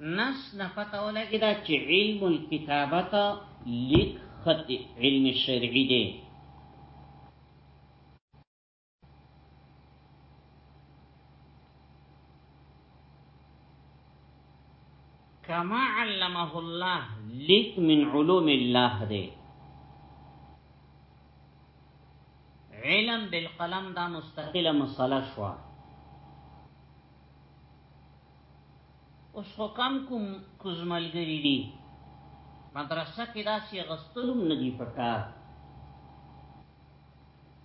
نس نه پته ولګی دا چې علم الكتابت لیک خط علم شرعی دی کما علمه الله لیک من علوم الله دی علم بالقلم دا مستقله مسله شوه اوس خو کم کوم کوزملګری دی مدرسه کې داسې غستلوم نه دی پکار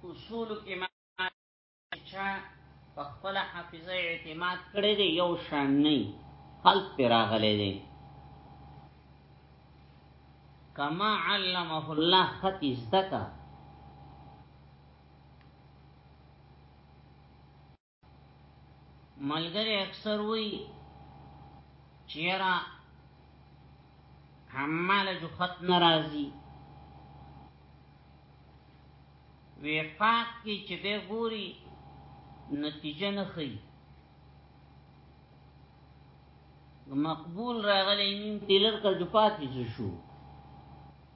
اصول کې ما چا په خپل حافظه اعتماد کړی دی یو شان نه خلق پر راغلی دی کما علمه الله خط ازدکا ملګری اکثر وی چیرا حمال جو خط ناراضی وفاق کی چې به ګوري نتیجه نه خي مقبول راغلی نیم تیلر کا جو پاتې شو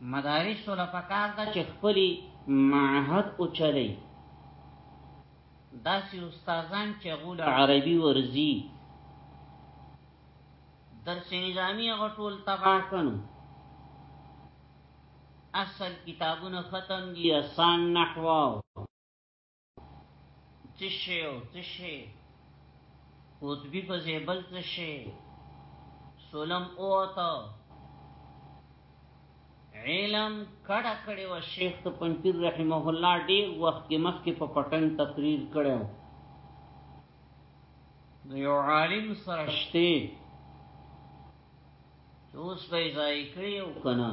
مدارس له پکار ده چې خپلې معهد اوچلي داسې استادان چې غول عربي ورزي درس نظامی غټول تبا کنو اصل کتابونه ختم دي اسان نحواو تشه او تشه قطبی په زیبل تشه سولم اوتا علم کړه کړي و شیخ ته پنځیر رحمه الله ډیر وخت کې مخ کې په پټن تقریر کړو نو یو عالم سرشته اوس به ځای کړی او کنه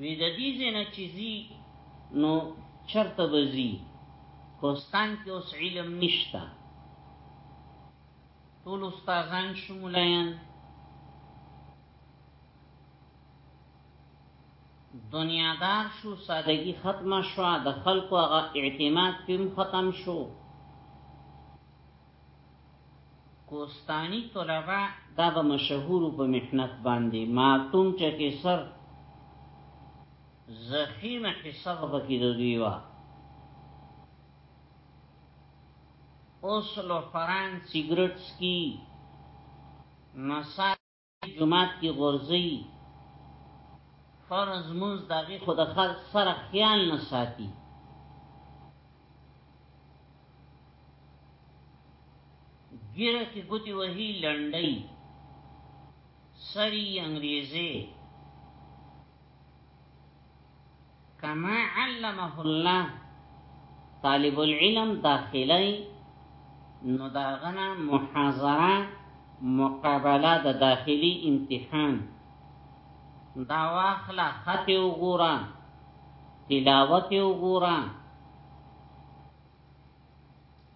وی د دې زنه چیزي نو چرته بزي کوستان کې اوس علم نشتا ټول استادان شمولیان دنیادار شو سادگی ختم شو د خلکو هغه اعتماد پم ختم شو کوستانی طلبا دا به مشهور په محنت باندې ماتوم چکه سر زخیمه حساب پکې دوی وا اوس لو فران سیګریټس کی نسا جماعت کی غورځي فرض مونږ دغه خود خر سره خیال نه ساتي ګیره کې ګوتی وهی لنډی سری انګریزي کما علمه الله طالب العلم داخلی نو داغنا محاضره مقابله د دا داخلی امتحان دا واخلا خط وګورا تلاوت وګورا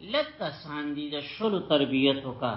لکه ساندی د شلو تربیت وکړه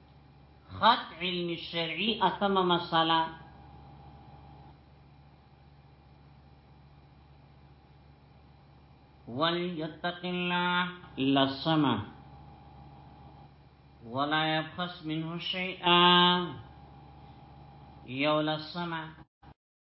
خط علم الشرعي اتم مسئلہ وليتق الله لسما ولا يبخص منه شيئا يولا السما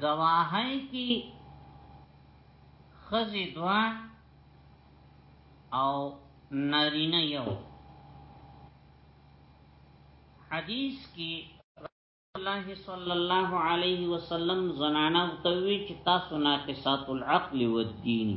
گواهی کی خزی دوا او نارینه یو حدیث کی الله صلی الله علیه وسلم زنانه توی چې تاسو ناقصات العقل والدین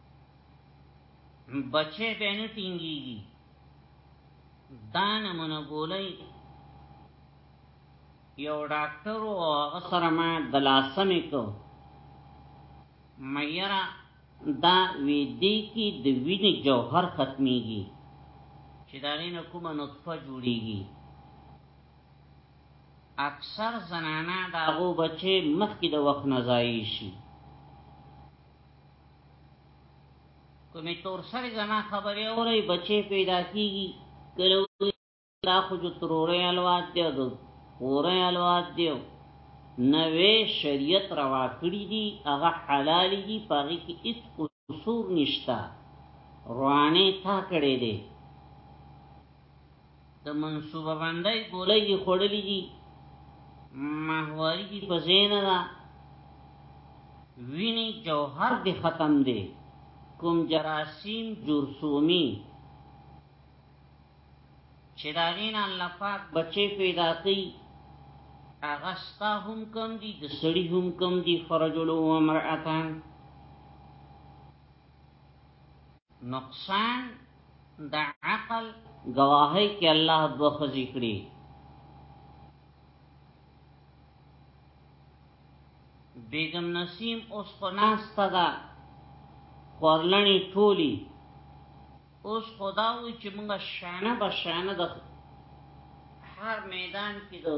بچه به نه ټینګیږي دا نمونه ګولای یو ډاکټر او هغه سره ما د لاسمې کو مېرا دا وی دی کی د وینې جوهر ختميږي چې دا نه کومه نطفه جوړيږي اکثر زنانا داغو بچه مخکې د وخت نزایی شي کومې تور سره زما خبرې اوري بچي پیدا کیږي کلو دا خو جو ترورې الواد دی او اورې الواد دی نوې شریعت روا کړی دی هغه حلال دی پاږي کې هیڅ قصور نشتا روانه تا کړې دی د منصوبه باندې ګولې دي خړلې دي محوري دي په زین ده ویني جوهر دي ختم دي کوم جراثیم جرثومی چې دا غین الله پاک بچي پیدا کوي هغه ستا هم کم دي د سړي هم کم دي فرجل او امرأتان نقصان د عقل گواهی کې الله دوه خزي کړی بیگم نسیم اوس په ناستا ده خورلنی ټولی اوس خداوی چې موږ شانه بشانه د هر میدان کې دو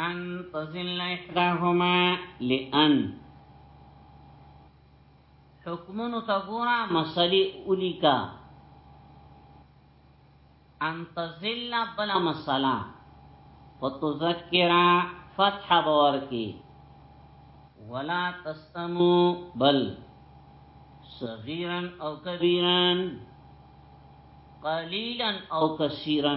ان تزل احداهما لان حکمونو تغورا مسلی اولیکا ان تزل بلا مسلا وتذکرا فتح بورکی ولا تستمو بل صغيرا او كبيرا قليلا او كثيرا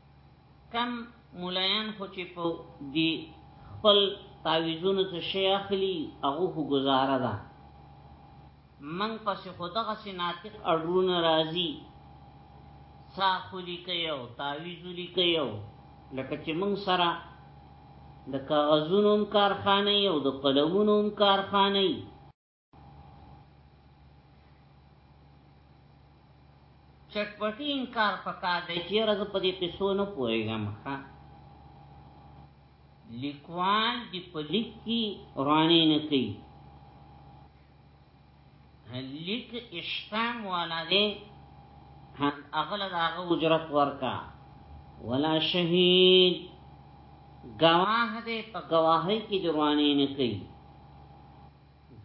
کم مولایان خو چې په دی خپل تعویذونو څخه شي اخلي هغه خو گزاره ده من پس خودغه سي ناطق اډرون راضي ساخولي کيو تعویذولي کيو لکه چې من سره د کاغذونو کارخانه او د قلمونو کارخانه چټپټي انکار پکار دی چې راز په دې قصو نه پوهیږم ښا لیکوال دی په لیک کې رانی نه کوي لیک اشتام والا دی اغل دا هغه اجرت ورکا ولا شهید گواه دی په گواهی کې دروانی نه کوي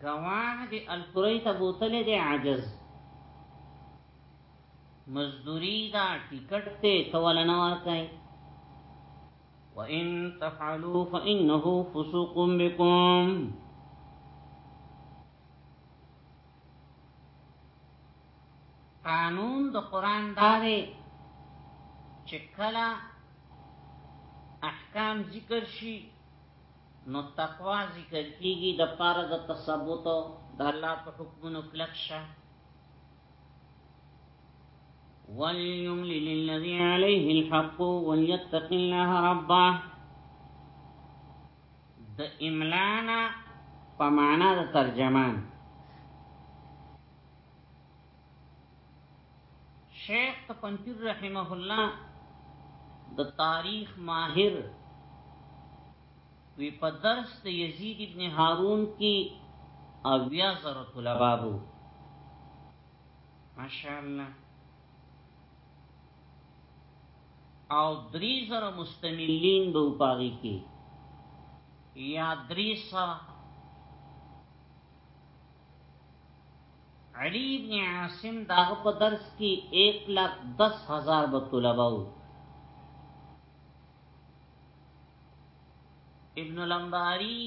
گواه دی الکوری تا بوتلی دی عجز مزدوری دا ټیکټ ته تول نه ورکای وان تفعلوا فانه فسوق بكم قانون د قران داري چې کله احکام ذکر شي نو تقوا ذکر کیږي د پاره د تثبوت د الله په حکمونو کلک شه وليملل الذي عليه الحق وليتق الله ربه د املانا په معنا د ترجمان شیخ تپنپیر رحمه الله د تاریخ ماهر وی په درس د یزید ابن هارون کې اویا زره طلبه وو ماشاءالله او دری زره مستملین به پاږي کې یا دریسا علی ابن عاصم داغه په درس کې 1 لک 10 هزار به طلبه وو ابن لمباری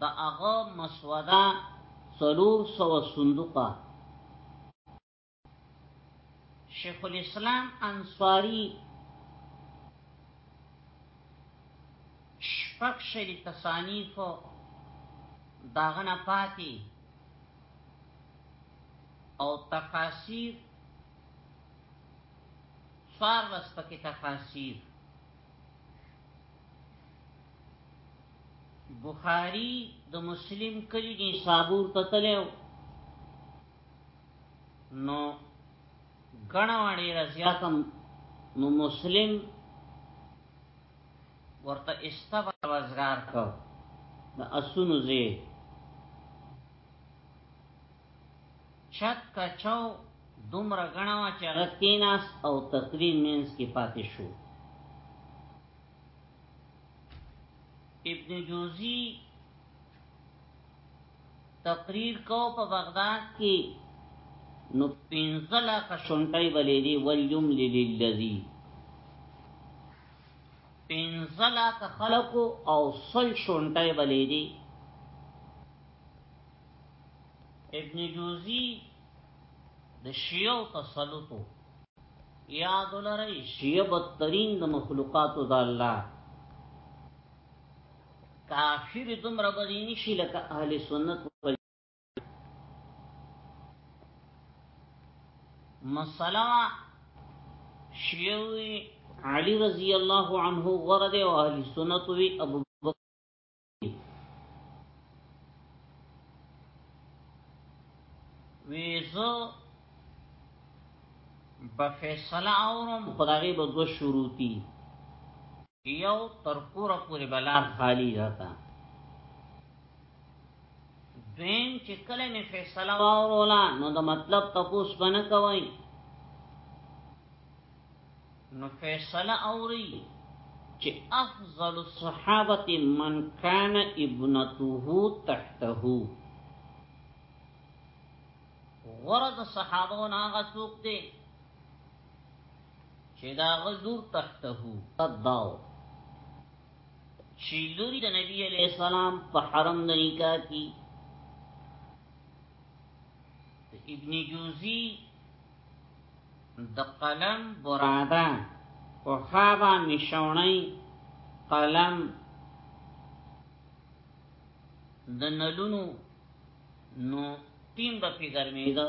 دا هغه مسوده څلور سو صندوقه شیخ الاسلام انصاری شپک شری تصانیف داغنا پاتی او تفاسیر سوار بس پکی تفاسیر بخاری د مسلم کلی نصابور تتلیو نو غنا وړي رضياتم نو مسلم ورته استبر وزګار کو د اسونو زی چت کا چاو دومره غنوا چې هغه کیناس او تقریر مینس کې پاتې شو ابن جوزی تقریر کو په بغداد کې نو پنځله خشونټي بلې دی ولیم للذي پنځله خلقو او سل شونټي بلې دی ابن جوزی د شیعو تسلطو یاد لرئ شیعه بدترین د مخلوقاتو د الله کافر دومره بدی نشي لکه اهل سنت وال مسله شیوی علی رضی الله عنه غره دی او اهل سنت وی ابو ویزو بفیصله اورم خدای به دو شروطی یو تر کوره پورې بلار خالی راته دویم چې کله می فیصله واورولا نو د مطلب تپوس بنه کوي نو فیصله اوري چې افضل الصحابه من کان ابنته تحته غره د صحابو نه هغه څوک دی چې دا غزور تخته تداو چې لوري د نبی علی السلام په حرم د نکاح کې ابن جوزی د قلم براده او خابا مشونی قلم د نلونو نو تیم د پیګر میده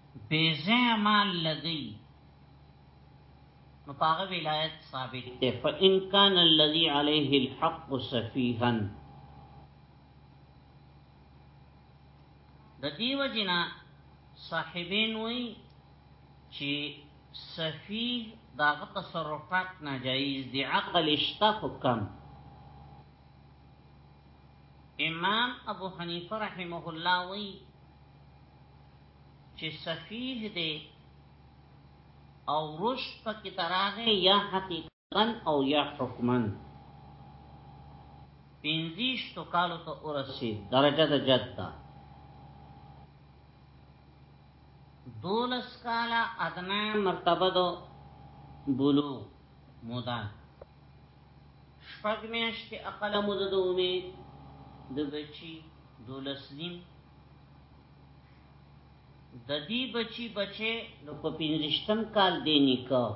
بیزه مال لګی نو پاغه ولایت ثابت ده فإن كان الذي عليه الحق سفيها د دیو جنا صاحبین وی چې سفی داغه تصرفات ناجایز دی عقل اشتا حکم امام ابو حنیفه رحمه الله وی چې سفیه دی او روش پکې تراغه یا حقیقتا او یا حکما پینزیش تو کالو ته ورسید درجه د جد ده دولس کالا ادنا مرتبه دو بلو مودا شپږ میاشتې اقل موده د امید د بچی دولس نیم د دې بچي بچي نو په پنځشتم کال دی نکاح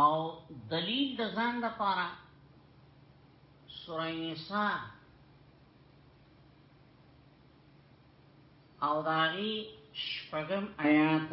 او دلیل د ځان د پاره سورې نساء او داغي شپږم آیات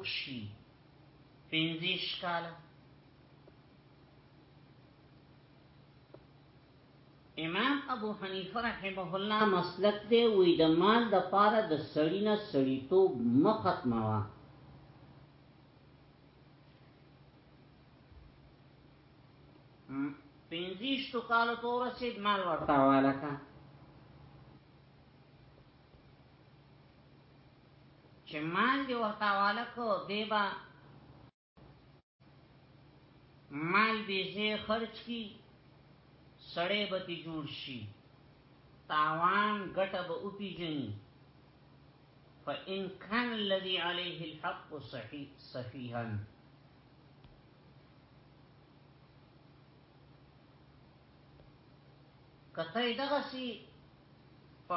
وشي پنځیش کاله امام ابو حنیفه رحمه الله مسلک دی وی د مال د پاره د سړی نه سړی تو مختمه وا پنځیش تو کال تو رسید مال ورتا والا کا چې مال دی ورته حواله کو دی با مال به زی خرج کی سړې به تی جوړ شي تاوان ګټه به او پیجنی فإن كان الذي عليه الحق صحيح صفيها کته دغه سی په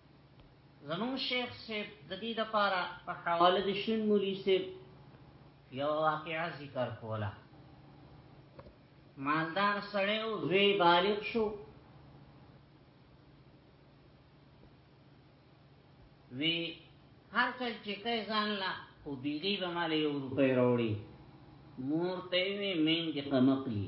زمونږ شیخ صاحب د دې لپاره په حواله د شین مولوی صاحب یو واقعا ذکر کوله مالدار سړی او زوی بالغ شو وی هر څل چې کای ځان لا او بیلی به مال یو روپۍ راوړي مور ته وی مین دې قمقلی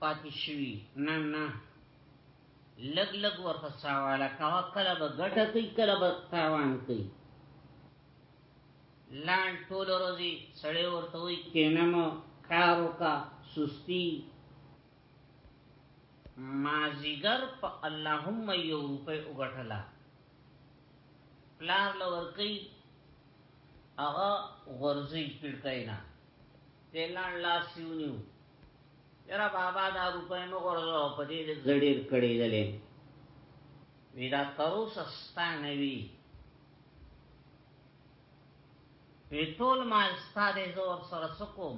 پاتې شوی نه نه لګ لګ ورته سواله کوا کله به ګټه کوي کله به تاوان کوي لال ټول روزي سړی ورته وي کینم کارو کا سستی مازیګر په اللهم یو روپې وګټلا پلار لور کوي هغه غرزي کړکای نه دلان لاسیونیو یرا بابا دا روپای مو غرزو په دې زړیر کړی دلې ویدا تروس ستانوی وی ټول مال ستاره زور سره سکوم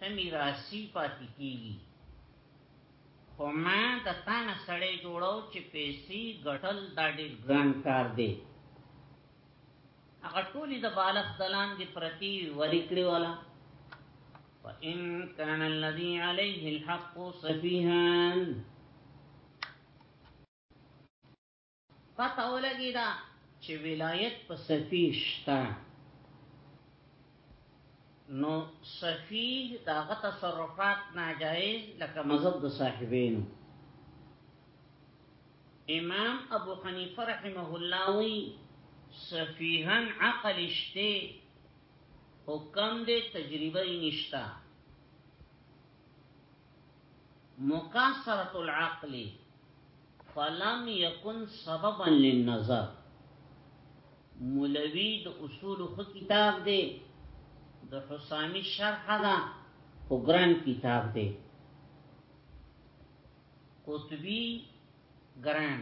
تمی راسی پاتې کیږي خو ما د تانه سړی جوړو چې پیسې ګټل دا ډیر ګران کار دی هغه ټولې د بالغ دلاندې پرتی ورکړي ولا وان كان الذي عليه الحق صفيها پته ولګی دا چې ولایت په صفی شته نو صفی داغه تصرفات ناجایز لکه مذهب د صاحبینو امام ابو حنیفه رحمه الله وی صفیحا عقل شته حکم دې تجربه نشتا مکاسرت العقل فلم یکن سببا للنظر مولوی د اصول خو کتاب دی د حسامی شرح دا خو ګران کتاب دی قطبی ګران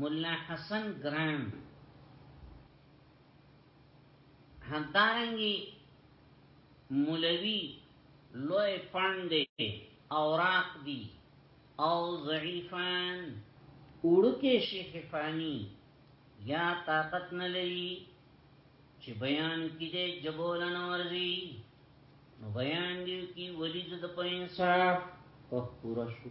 مولا حسن ګران همدارنګي مولوی لوی پاندې اوراق دی او ضعیفان اوړکه شیخ فانی یا طاقت نه لري چې بیان کې دې جبولن ورزي بیان دی کی ولید د پینسا په پورا شو